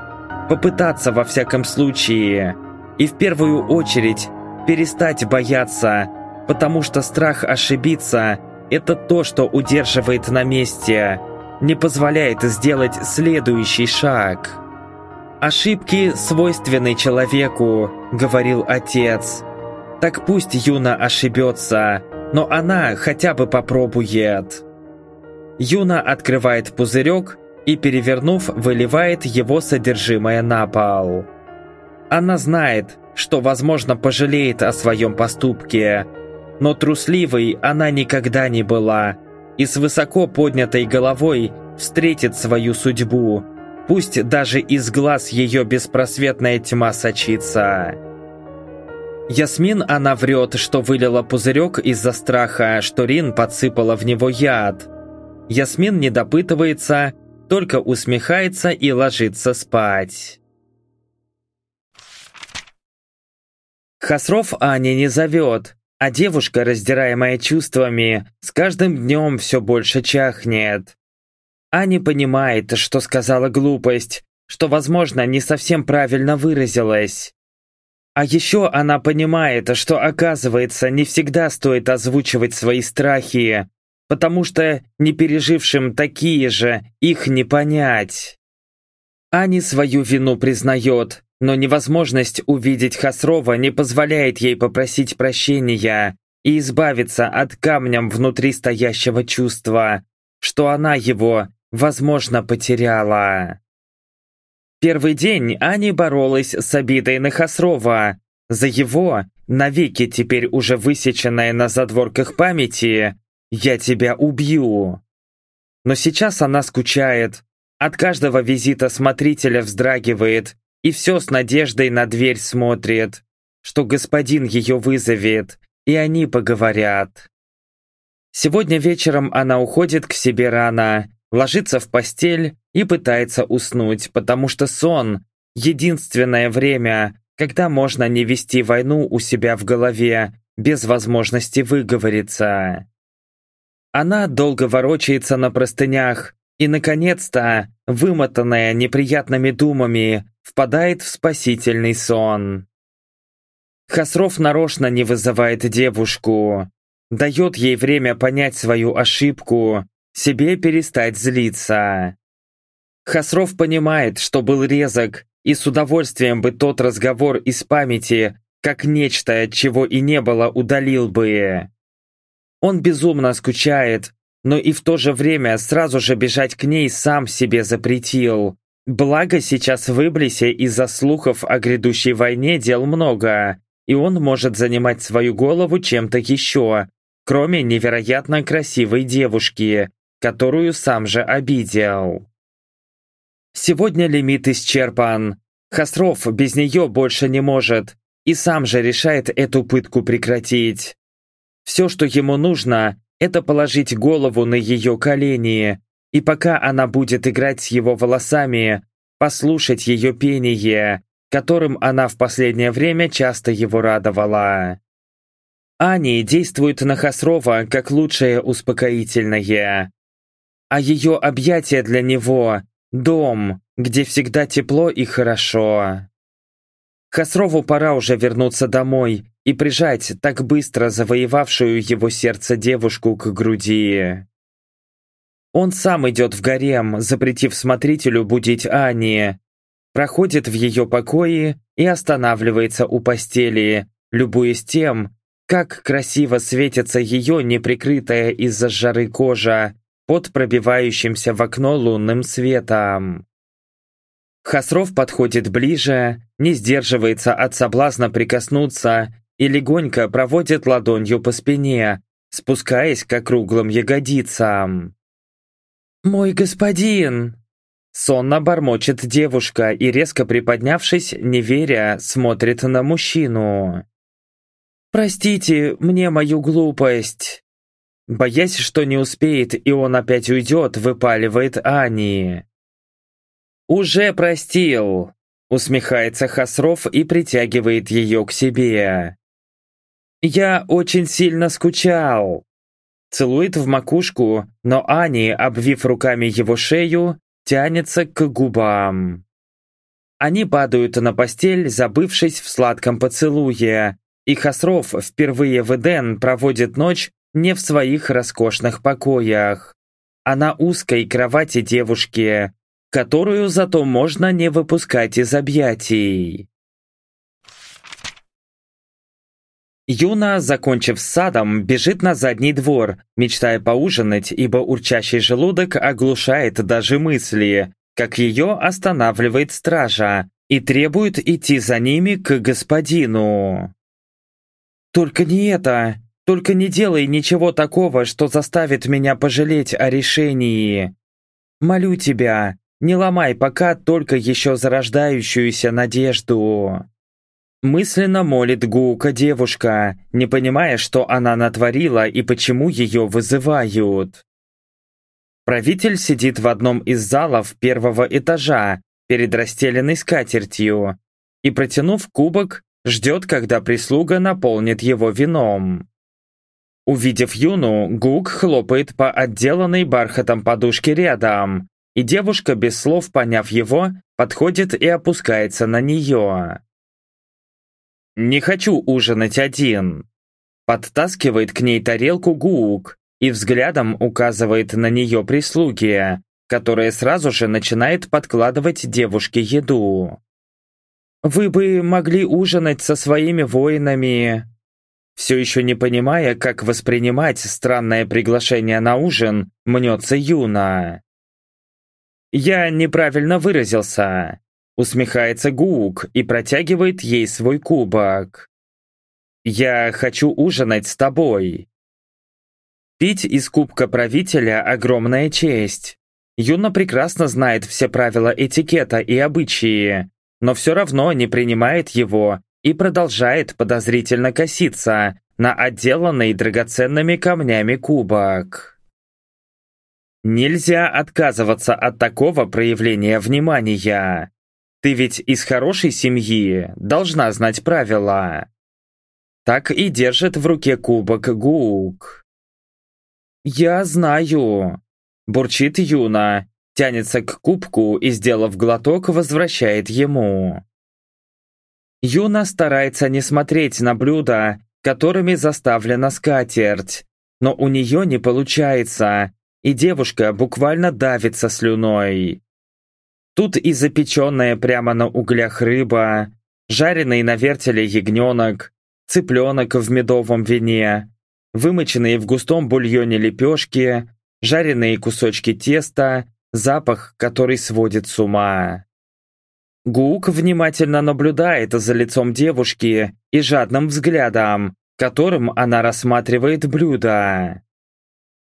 Попытаться во всяком случае. И в первую очередь перестать бояться, потому что страх ошибиться – это то, что удерживает на месте – не позволяет сделать следующий шаг. «Ошибки свойственны человеку», — говорил отец. «Так пусть Юна ошибется, но она хотя бы попробует». Юна открывает пузырек и, перевернув, выливает его содержимое на пол. Она знает, что, возможно, пожалеет о своем поступке, но трусливой она никогда не была, и с высоко поднятой головой встретит свою судьбу, Пусть даже из глаз ее беспросветная тьма сочится. Ясмин она врет, что вылила пузырек из-за страха, что Рин подсыпала в него яд. Ясмин не допытывается, только усмехается и ложится спать. Хасров Ани не зовет, а девушка, раздираемая чувствами, с каждым днем все больше чахнет. Аня понимает, что сказала глупость, что, возможно, не совсем правильно выразилась. А еще она понимает, что, оказывается, не всегда стоит озвучивать свои страхи, потому что не пережившим такие же их не понять. Ани свою вину признает, но невозможность увидеть Хасрова не позволяет ей попросить прощения и избавиться от камнем внутри стоящего чувства, что она его, возможно, потеряла. Первый день Ани боролась с обидой на Хасрова. За его, навеки теперь уже высеченное на задворках памяти, «Я тебя убью». Но сейчас она скучает. От каждого визита смотрителя вздрагивает и все с надеждой на дверь смотрит, что господин ее вызовет, и они поговорят. Сегодня вечером она уходит к себе рано, ложится в постель и пытается уснуть, потому что сон — единственное время, когда можно не вести войну у себя в голове без возможности выговориться. Она долго ворочается на простынях и, наконец-то, вымотанная неприятными думами, впадает в спасительный сон. Хасров нарочно не вызывает девушку, дает ей время понять свою ошибку, себе перестать злиться. Хасров понимает, что был резок, и с удовольствием бы тот разговор из памяти, как нечто, чего и не было, удалил бы. Он безумно скучает, но и в то же время сразу же бежать к ней сам себе запретил. Благо сейчас в Иблисе из-за слухов о грядущей войне дел много, и он может занимать свою голову чем-то еще, кроме невероятно красивой девушки, которую сам же обидел. Сегодня лимит исчерпан. Хасров без нее больше не может, и сам же решает эту пытку прекратить. Все, что ему нужно, это положить голову на ее колени, и пока она будет играть с его волосами, послушать ее пение, которым она в последнее время часто его радовала. Ани действует на Хасрова как лучшее успокоительное. А ее объятия для него – дом, где всегда тепло и хорошо. Хасрову пора уже вернуться домой и прижать так быстро завоевавшую его сердце девушку к груди. Он сам идет в гарем, запретив смотрителю будить Ани, проходит в ее покои и останавливается у постели, любуясь тем, как красиво светится ее неприкрытая из-за жары кожа под пробивающимся в окно лунным светом. Хасров подходит ближе, не сдерживается от соблазна прикоснуться и легонько проводит ладонью по спине, спускаясь к округлым ягодицам. «Мой господин!» Сонно бормочет девушка и, резко приподнявшись, не веря, смотрит на мужчину. «Простите мне мою глупость!» Боясь, что не успеет и он опять уйдет, выпаливает Ани. «Уже простил!» Усмехается Хасров и притягивает ее к себе. «Я очень сильно скучал!» Целует в макушку, но Ани, обвив руками его шею, тянется к губам. Они падают на постель, забывшись в сладком поцелуе, и Хасров впервые в Эден проводит ночь не в своих роскошных покоях, а на узкой кровати девушки, которую зато можно не выпускать из объятий. Юна, закончив с садом, бежит на задний двор, мечтая поужинать, ибо урчащий желудок оглушает даже мысли, как ее останавливает стража и требует идти за ними к господину. «Только не это! Только не делай ничего такого, что заставит меня пожалеть о решении! Молю тебя, не ломай пока только еще зарождающуюся надежду. Мысленно молит Гука девушка, не понимая, что она натворила и почему ее вызывают. Правитель сидит в одном из залов первого этажа перед расстеленной скатертью и, протянув кубок, ждет, когда прислуга наполнит его вином. Увидев Юну, Гук хлопает по отделанной бархатом подушке рядом, и девушка, без слов поняв его, подходит и опускается на нее. «Не хочу ужинать один», подтаскивает к ней тарелку Гук и взглядом указывает на нее прислуги, которая сразу же начинает подкладывать девушке еду. «Вы бы могли ужинать со своими воинами», все еще не понимая, как воспринимать странное приглашение на ужин, мнется Юна. «Я неправильно выразился», — усмехается Гук и протягивает ей свой кубок. «Я хочу ужинать с тобой». Пить из кубка правителя – огромная честь. Юна прекрасно знает все правила этикета и обычаи, но все равно не принимает его и продолжает подозрительно коситься на отделанный драгоценными камнями кубок. Нельзя отказываться от такого проявления внимания. Ты ведь из хорошей семьи, должна знать правила. Так и держит в руке кубок Гук. «Я знаю», – бурчит Юна, тянется к кубку и, сделав глоток, возвращает ему. Юна старается не смотреть на блюда, которыми заставлена скатерть, но у нее не получается, и девушка буквально давится слюной. Тут и запеченная прямо на углях рыба, жареный на вертеле ягненок, цыпленок в медовом вине, вымоченные в густом бульоне лепешки, жареные кусочки теста, запах, который сводит с ума. Гук внимательно наблюдает за лицом девушки и жадным взглядом, которым она рассматривает блюдо.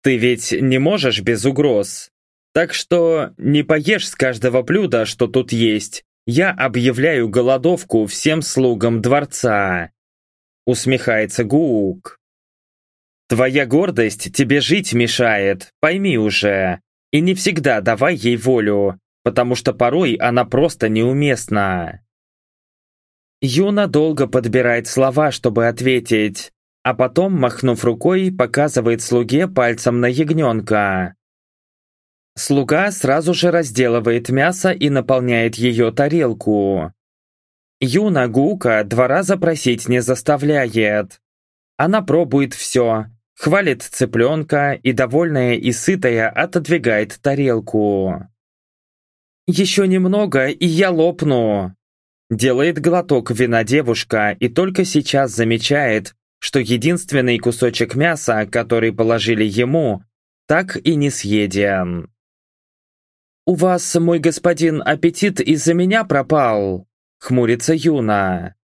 «Ты ведь не можешь без угроз, так что не поешь с каждого блюда, что тут есть. Я объявляю голодовку всем слугам дворца», усмехается Гук. «Твоя гордость тебе жить мешает, пойми уже, и не всегда давай ей волю, потому что порой она просто неуместна. Юна долго подбирает слова, чтобы ответить, а потом, махнув рукой, показывает слуге пальцем на ягненка. Слуга сразу же разделывает мясо и наполняет ее тарелку. Юна Гука два раза просить не заставляет. Она пробует все, хвалит цыпленка и, довольная и сытая, отодвигает тарелку. «Еще немного, и я лопну!» Делает глоток вина девушка и только сейчас замечает, что единственный кусочек мяса, который положили ему, так и не съеден. «У вас, мой господин, аппетит из-за меня пропал?» — хмурится Юна.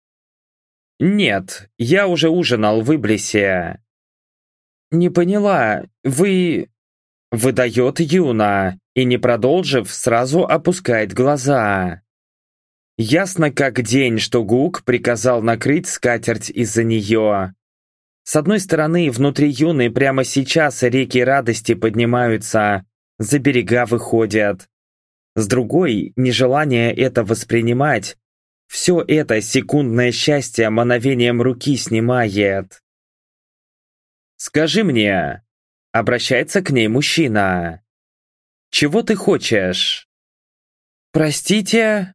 «Нет, я уже ужинал в Иблисе». «Не поняла, вы...» — выдает Юна, и, не продолжив, сразу опускает глаза. Ясно как день, что Гук приказал накрыть скатерть из-за нее. С одной стороны, внутри Юны прямо сейчас реки радости поднимаются, за берега выходят. С другой, нежелание это воспринимать, все это секундное счастье мановением руки снимает. «Скажи мне», — обращается к ней мужчина, чего ты хочешь?» «Простите?»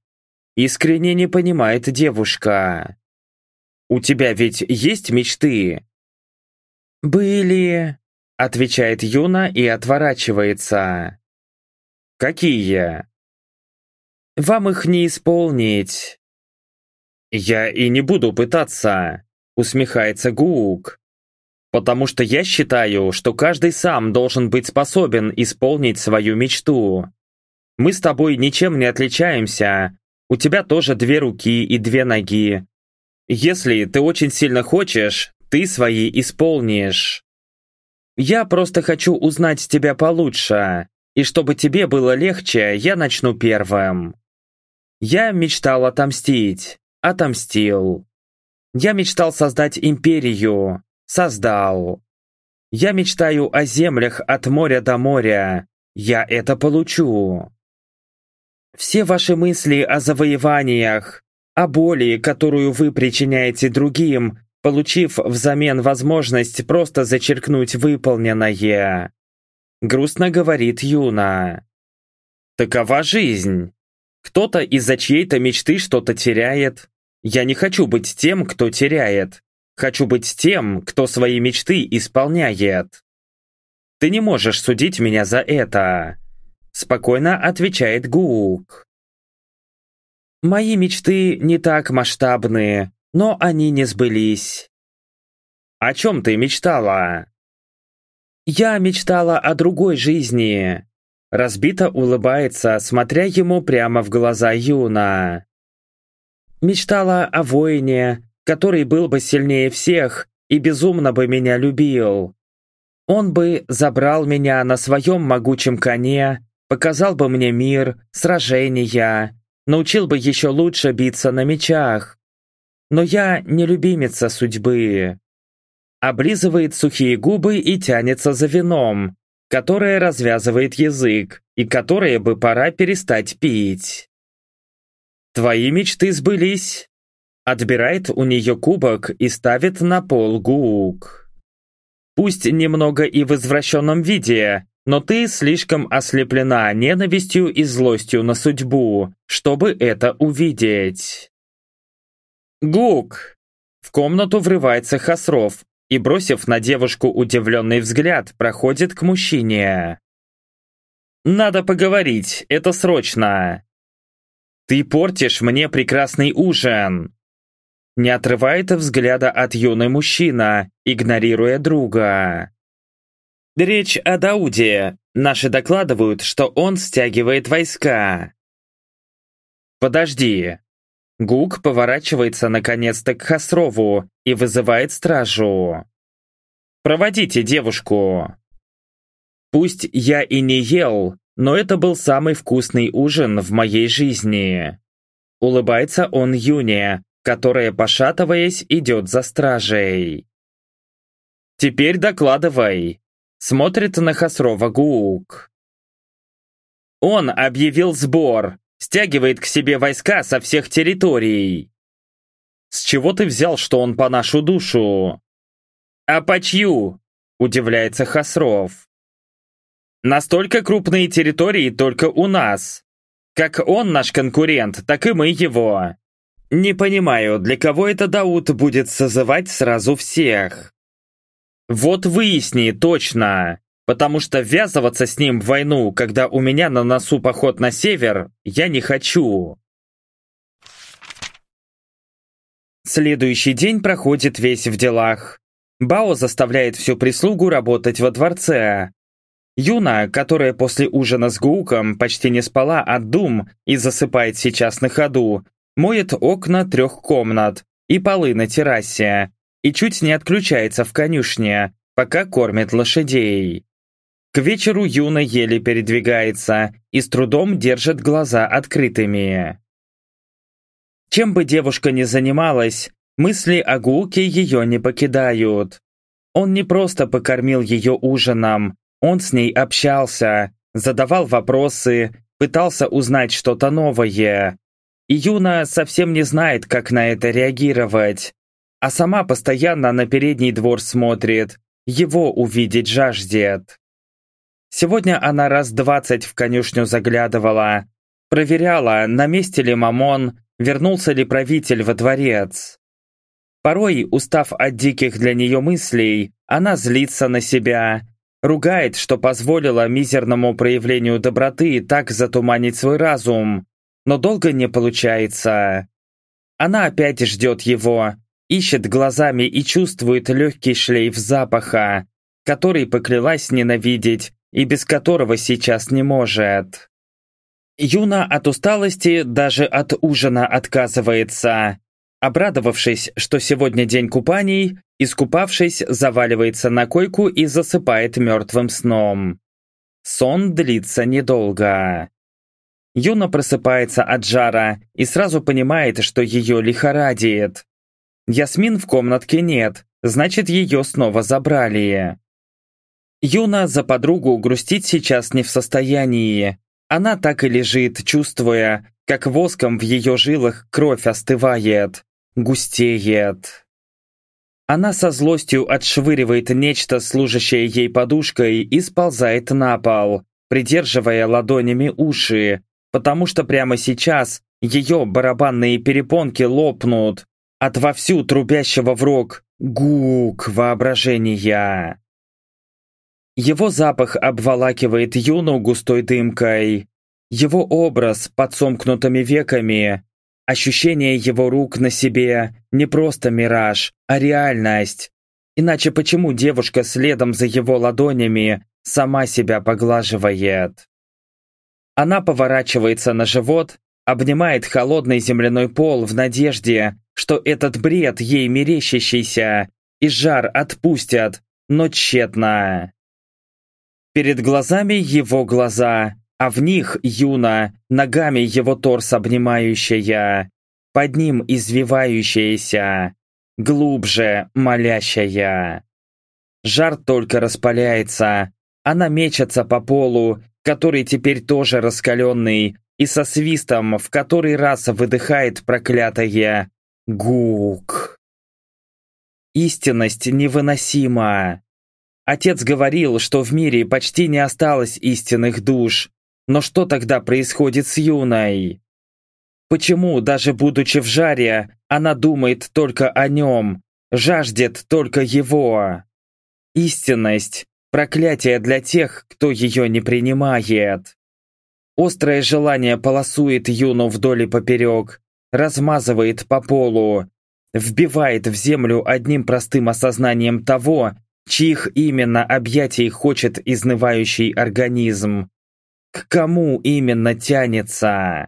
Искренне не понимает девушка. «У тебя ведь есть мечты?» «Были», — отвечает Юна и отворачивается. «Какие?» «Вам их не исполнить». «Я и не буду пытаться», — усмехается Гук. Потому что я считаю, что каждый сам должен быть способен исполнить свою мечту. Мы с тобой ничем не отличаемся. У тебя тоже две руки и две ноги. Если ты очень сильно хочешь, ты свои исполнишь. Я просто хочу узнать тебя получше. И чтобы тебе было легче, я начну первым. Я мечтал отомстить. Отомстил. Я мечтал создать империю. Создал. Я мечтаю о землях от моря до моря. Я это получу. Все ваши мысли о завоеваниях, о боли, которую вы причиняете другим, получив взамен возможность просто зачеркнуть выполненное. Грустно говорит Юна. Такова жизнь. Кто-то из-за чьей-то мечты что-то теряет. Я не хочу быть тем, кто теряет. Хочу быть тем, кто свои мечты исполняет. Ты не можешь судить меня за это. Спокойно отвечает Гук. Мои мечты не так масштабные, но они не сбылись. О чем ты мечтала? Я мечтала о другой жизни. Разбито улыбается, смотря ему прямо в глаза Юна. Мечтала о воине, который был бы сильнее всех и безумно бы меня любил. Он бы забрал меня на своем могучем коне показал бы мне мир, сражения, научил бы еще лучше биться на мечах. Но я не любимица судьбы. Облизывает сухие губы и тянется за вином, которое развязывает язык и которое бы пора перестать пить. Твои мечты сбылись. Отбирает у нее кубок и ставит на пол гук. Пусть немного и в извращенном виде, но ты слишком ослеплена ненавистью и злостью на судьбу, чтобы это увидеть. Гук! В комнату врывается Хасров и, бросив на девушку удивленный взгляд, проходит к мужчине. «Надо поговорить, это срочно!» «Ты портишь мне прекрасный ужин!» Не отрывает взгляда от юный мужчина, игнорируя друга. Речь о Дауде. Наши докладывают, что он стягивает войска. Подожди. Гук поворачивается наконец-то к Хасрову и вызывает стражу. Проводите девушку. Пусть я и не ел, но это был самый вкусный ужин в моей жизни. Улыбается он Юне, которая, пошатываясь, идет за стражей. Теперь докладывай. Смотрит на Хасрова Гуук. Он объявил сбор, стягивает к себе войска со всех территорий. С чего ты взял, что он по нашу душу? А по чью? Удивляется Хасров. Настолько крупные территории только у нас. Как он наш конкурент, так и мы его. Не понимаю, для кого это Дауд будет созывать сразу всех. Вот выясни точно, потому что ввязываться с ним в войну, когда у меня на носу поход на север, я не хочу. Следующий день проходит весь в делах. Бао заставляет всю прислугу работать во дворце. Юна, которая после ужина с Гуком почти не спала от дум и засыпает сейчас на ходу, моет окна трех комнат и полы на террасе, и чуть не отключается в конюшне, пока кормит лошадей. К вечеру Юна еле передвигается и с трудом держит глаза открытыми. Чем бы девушка ни занималась, мысли о Гулке ее не покидают. Он не просто покормил ее ужином, он с ней общался, задавал вопросы, пытался узнать что-то новое. И Юна совсем не знает, как на это реагировать а сама постоянно на передний двор смотрит, его увидеть жаждет. Сегодня она раз двадцать в конюшню заглядывала, проверяла, на месте ли Мамон, вернулся ли правитель во дворец. Порой, устав от диких для нее мыслей, она злится на себя, ругает, что позволила мизерному проявлению доброты так затуманить свой разум, но долго не получается. Она опять ждет его, ищет глазами и чувствует легкий шлейф запаха, который поклялась ненавидеть и без которого сейчас не может. Юна от усталости даже от ужина отказывается. Обрадовавшись, что сегодня день купаний, искупавшись, заваливается на койку и засыпает мертвым сном. Сон длится недолго. Юна просыпается от жара и сразу понимает, что ее лихорадит. Ясмин в комнатке нет, значит ее снова забрали. Юна за подругу грустить сейчас не в состоянии. Она так и лежит, чувствуя, как воском в ее жилах кровь остывает, густеет. Она со злостью отшвыривает нечто, служащее ей подушкой, и сползает на пол, придерживая ладонями уши, потому что прямо сейчас ее барабанные перепонки лопнут от вовсю трубящего в рог гук воображения. Его запах обволакивает Юну густой дымкой. Его образ под сомкнутыми веками, ощущение его рук на себе не просто мираж, а реальность. Иначе почему девушка следом за его ладонями сама себя поглаживает? Она поворачивается на живот, обнимает холодный земляной пол в надежде, что этот бред ей мерещащийся и жар отпустят, но тщетно. Перед глазами его глаза, а в них Юна, ногами его торс обнимающая, под ним извивающаяся, глубже молящая. Жар только распаляется, она мечется по полу, который теперь тоже раскаленный, и со свистом в который раз выдыхает проклятое «Гук». Истинность невыносима. Отец говорил, что в мире почти не осталось истинных душ. Но что тогда происходит с Юной? Почему, даже будучи в жаре, она думает только о нем, жаждет только его? Истинность – проклятие для тех, кто ее не принимает. Острое желание полосует Юну вдоль и поперек, размазывает по полу, вбивает в землю одним простым осознанием того, чьих именно объятий хочет изнывающий организм. К кому именно тянется?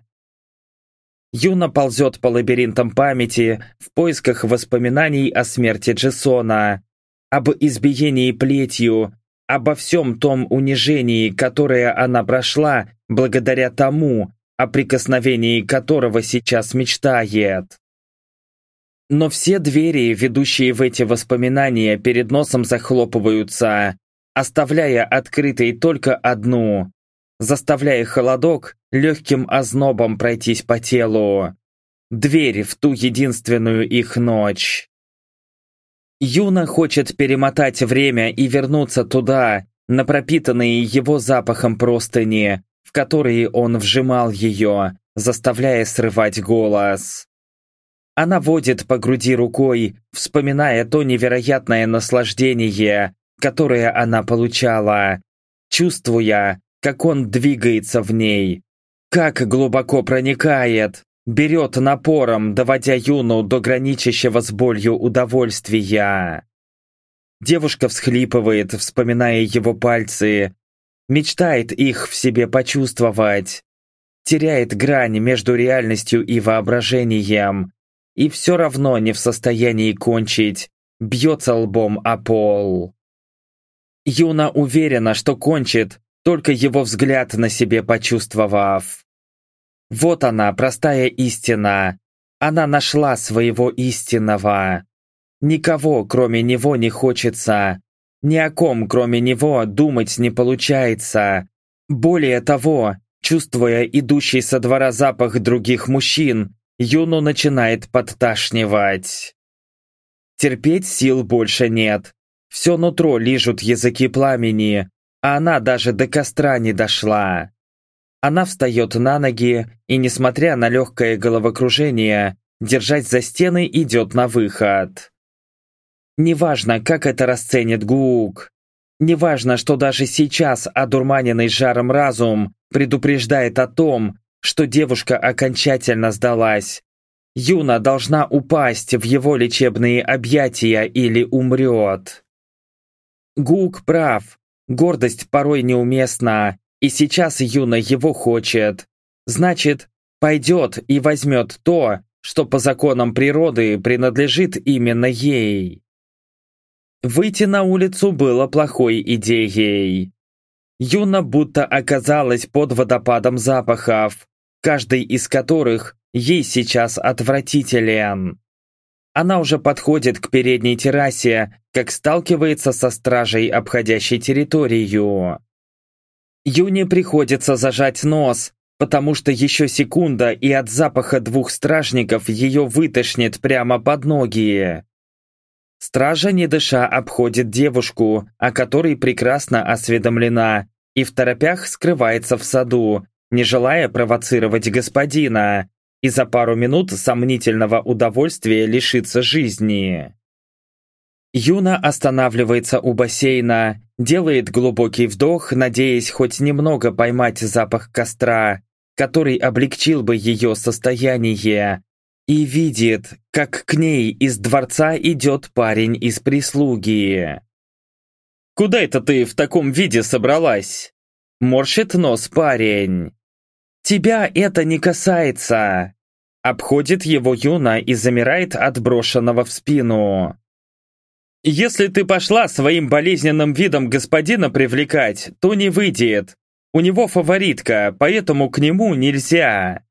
Юна ползет по лабиринтам памяти в поисках воспоминаний о смерти Джессона, об избиении плетью, обо всем том унижении, которое она прошла благодаря тому, о прикосновении которого сейчас мечтает. Но все двери, ведущие в эти воспоминания, перед носом захлопываются, оставляя открытой только одну, заставляя холодок легким ознобом пройтись по телу. Дверь в ту единственную их ночь. Юна хочет перемотать время и вернуться туда, на пропитанные его запахом простыни, в которые он вжимал ее, заставляя срывать голос. Она водит по груди рукой, вспоминая то невероятное наслаждение, которое она получала, чувствуя, как он двигается в ней, как глубоко проникает, берет напором, доводя Юну до граничащего с болью удовольствия. Девушка всхлипывает, вспоминая его пальцы, мечтает их в себе почувствовать, теряет грань между реальностью и воображением, и все равно не в состоянии кончить, бьется лбом о пол. Юна уверена, что кончит, только его взгляд на себе почувствовав. Вот она, простая истина. Она нашла своего истинного. Никого, кроме него, не хочется. Ни о ком, кроме него, думать не получается. Более того, чувствуя идущий со двора запах других мужчин, Юну начинает подташнивать. Терпеть сил больше нет. Все нутро лижут языки пламени, а она даже до костра не дошла. Она встает на ноги и, несмотря на легкое головокружение, держать за стены идет на выход. Неважно, как это расценит Гук. Неважно, что даже сейчас одурманенный жаром разум предупреждает о том, что девушка окончательно сдалась. Юна должна упасть в его лечебные объятия или умрет. Гук прав, гордость порой неуместна, и сейчас Юна его хочет. Значит, пойдет и возьмет то, что по законам природы принадлежит именно ей. Выйти на улицу было плохой идеей. Юна будто оказалась под водопадом запахов, каждый из которых ей сейчас отвратителен. Она уже подходит к передней террасе, как сталкивается со стражей, обходящей территорию. Юне приходится зажать нос, потому что еще секунда и от запаха двух стражников ее вытошнит прямо под ноги. Стража, не дыша, обходит девушку, о которой прекрасно осведомлена, и в торопях скрывается в саду, не желая провоцировать господина, и за пару минут сомнительного удовольствия лишиться жизни. Юна останавливается у бассейна, делает глубокий вдох, надеясь хоть немного поймать запах костра, который облегчил бы ее состояние, и видит, как к ней из дворца идет парень из прислуги. «Куда это ты в таком виде собралась?» Морщит нос парень. «Тебя это не касается!» Обходит его Юна и замирает от брошенного в спину. «Если ты пошла своим болезненным видом господина привлекать, то не выйдет. У него фаворитка, поэтому к нему нельзя».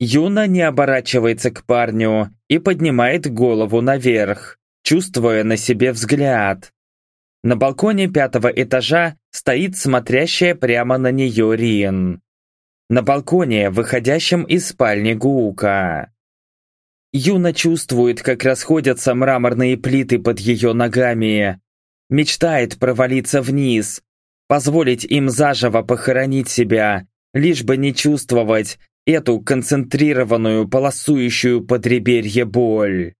Юна не оборачивается к парню и поднимает голову наверх, чувствуя на себе взгляд. На балконе пятого этажа стоит смотрящая прямо на нее Рин на балконе, выходящем из спальни Гуука. Юна чувствует, как расходятся мраморные плиты под ее ногами. Мечтает провалиться вниз, позволить им заживо похоронить себя, лишь бы не чувствовать эту концентрированную, полосующую подреберье боль.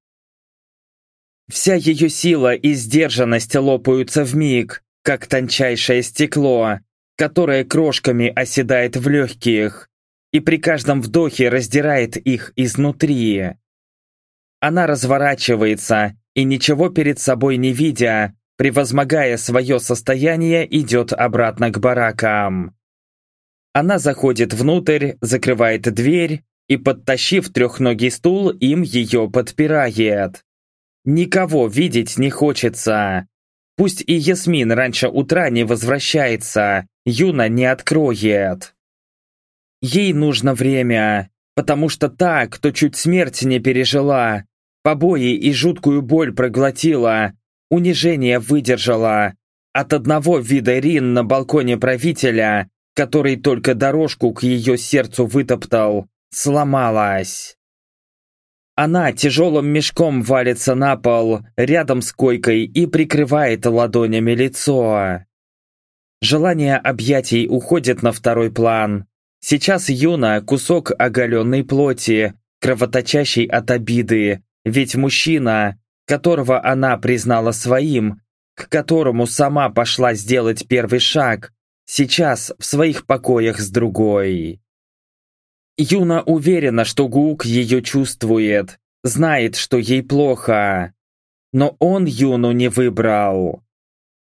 Вся ее сила и сдержанность лопаются в миг, как тончайшее стекло, которая крошками оседает в легких и при каждом вдохе раздирает их изнутри. Она разворачивается и, ничего перед собой не видя, превозмогая свое состояние, идет обратно к баракам. Она заходит внутрь, закрывает дверь и, подтащив трехногий стул, им ее подпирает. Никого видеть не хочется. Пусть и Ясмин раньше утра не возвращается, Юна не откроет. Ей нужно время, потому что та, кто чуть смерть не пережила, побои и жуткую боль проглотила, унижение выдержала, от одного вида Рин на балконе правителя, который только дорожку к ее сердцу вытоптал, сломалась. Она тяжелым мешком валится на пол, рядом с койкой и прикрывает ладонями лицо. Желание объятий уходит на второй план. Сейчас Юна – кусок оголенной плоти, кровоточащей от обиды, ведь мужчина, которого она признала своим, к которому сама пошла сделать первый шаг, сейчас в своих покоях с другой. Юна уверена, что Гук ее чувствует, знает, что ей плохо. Но он Юну не выбрал.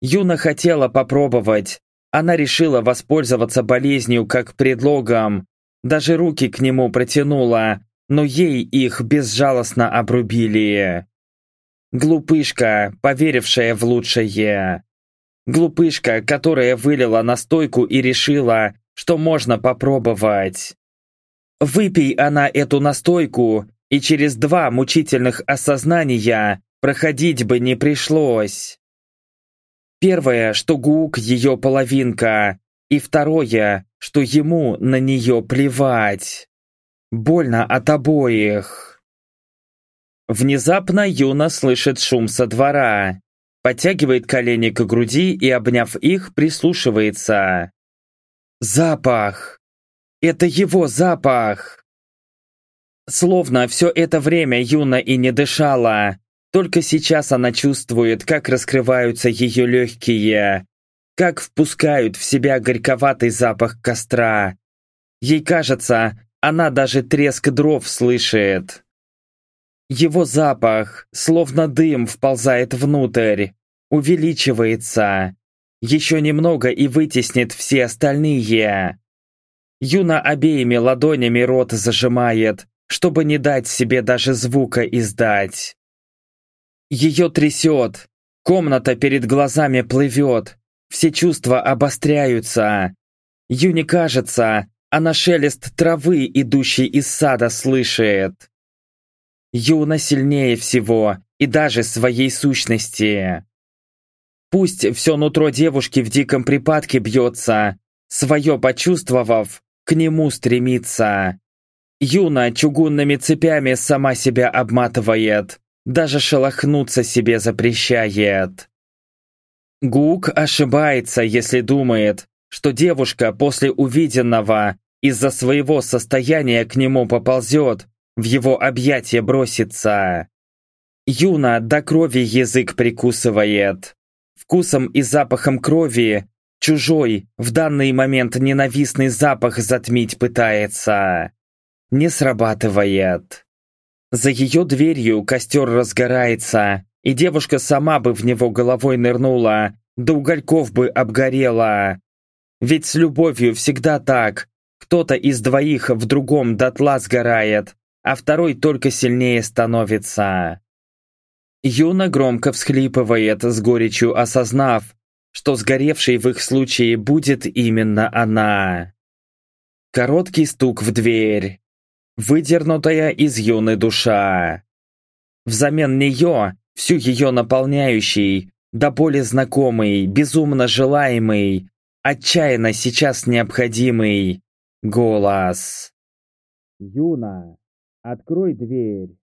Юна хотела попробовать. Она решила воспользоваться болезнью как предлогом. Даже руки к нему протянула, но ей их безжалостно обрубили. Глупышка, поверившая в лучшее. Глупышка, которая вылила настойку и решила, что можно попробовать. Выпей она эту настойку, и через два мучительных осознания проходить бы не пришлось. Первое, что Гук ее половинка, и второе, что ему на нее плевать. Больно от обоих. Внезапно Юна слышит шум со двора, подтягивает колени к груди и, обняв их, прислушивается. Запах! Это его запах! Словно все это время Юна и не дышала, только сейчас она чувствует, как раскрываются ее легкие, как впускают в себя горьковатый запах костра. Ей кажется, она даже треск дров слышит. Его запах, словно дым, вползает внутрь, увеличивается. Еще немного и вытеснит все остальные. Юна обеими ладонями рот зажимает, чтобы не дать себе даже звука издать. Ее трясет, комната перед глазами плывет, Все чувства обостряются. Юне кажется, она шелест травы, идущей из сада, слышит. Юна сильнее всего и даже своей сущности. Пусть все нутро девушки в диком припадке бьется, свое почувствовав, к нему стремится. Юна чугунными цепями сама себя обматывает, даже шелохнуться себе запрещает. Гук ошибается, если думает, что девушка после увиденного из-за своего состояния к нему поползет, в его объятия бросится. Юна до крови язык прикусывает. Вкусом и запахом крови чужой, в данный момент ненавистный запах затмить пытается. Не срабатывает. За ее дверью костер разгорается, и девушка сама бы в него головой нырнула, да угольков бы обгорела. Ведь с любовью всегда так. Кто-то из двоих в другом дотла сгорает, а второй только сильнее становится. Юна громко всхлипывает, с горечью осознав, что сгоревшей в их случае будет именно она. Короткий стук в дверь. Выдернутая из юной душа. Взамен нее, всю ее наполняющий, до боли знакомый, безумно желаемый, отчаянно сейчас необходимый голос. «Юна, открой дверь!»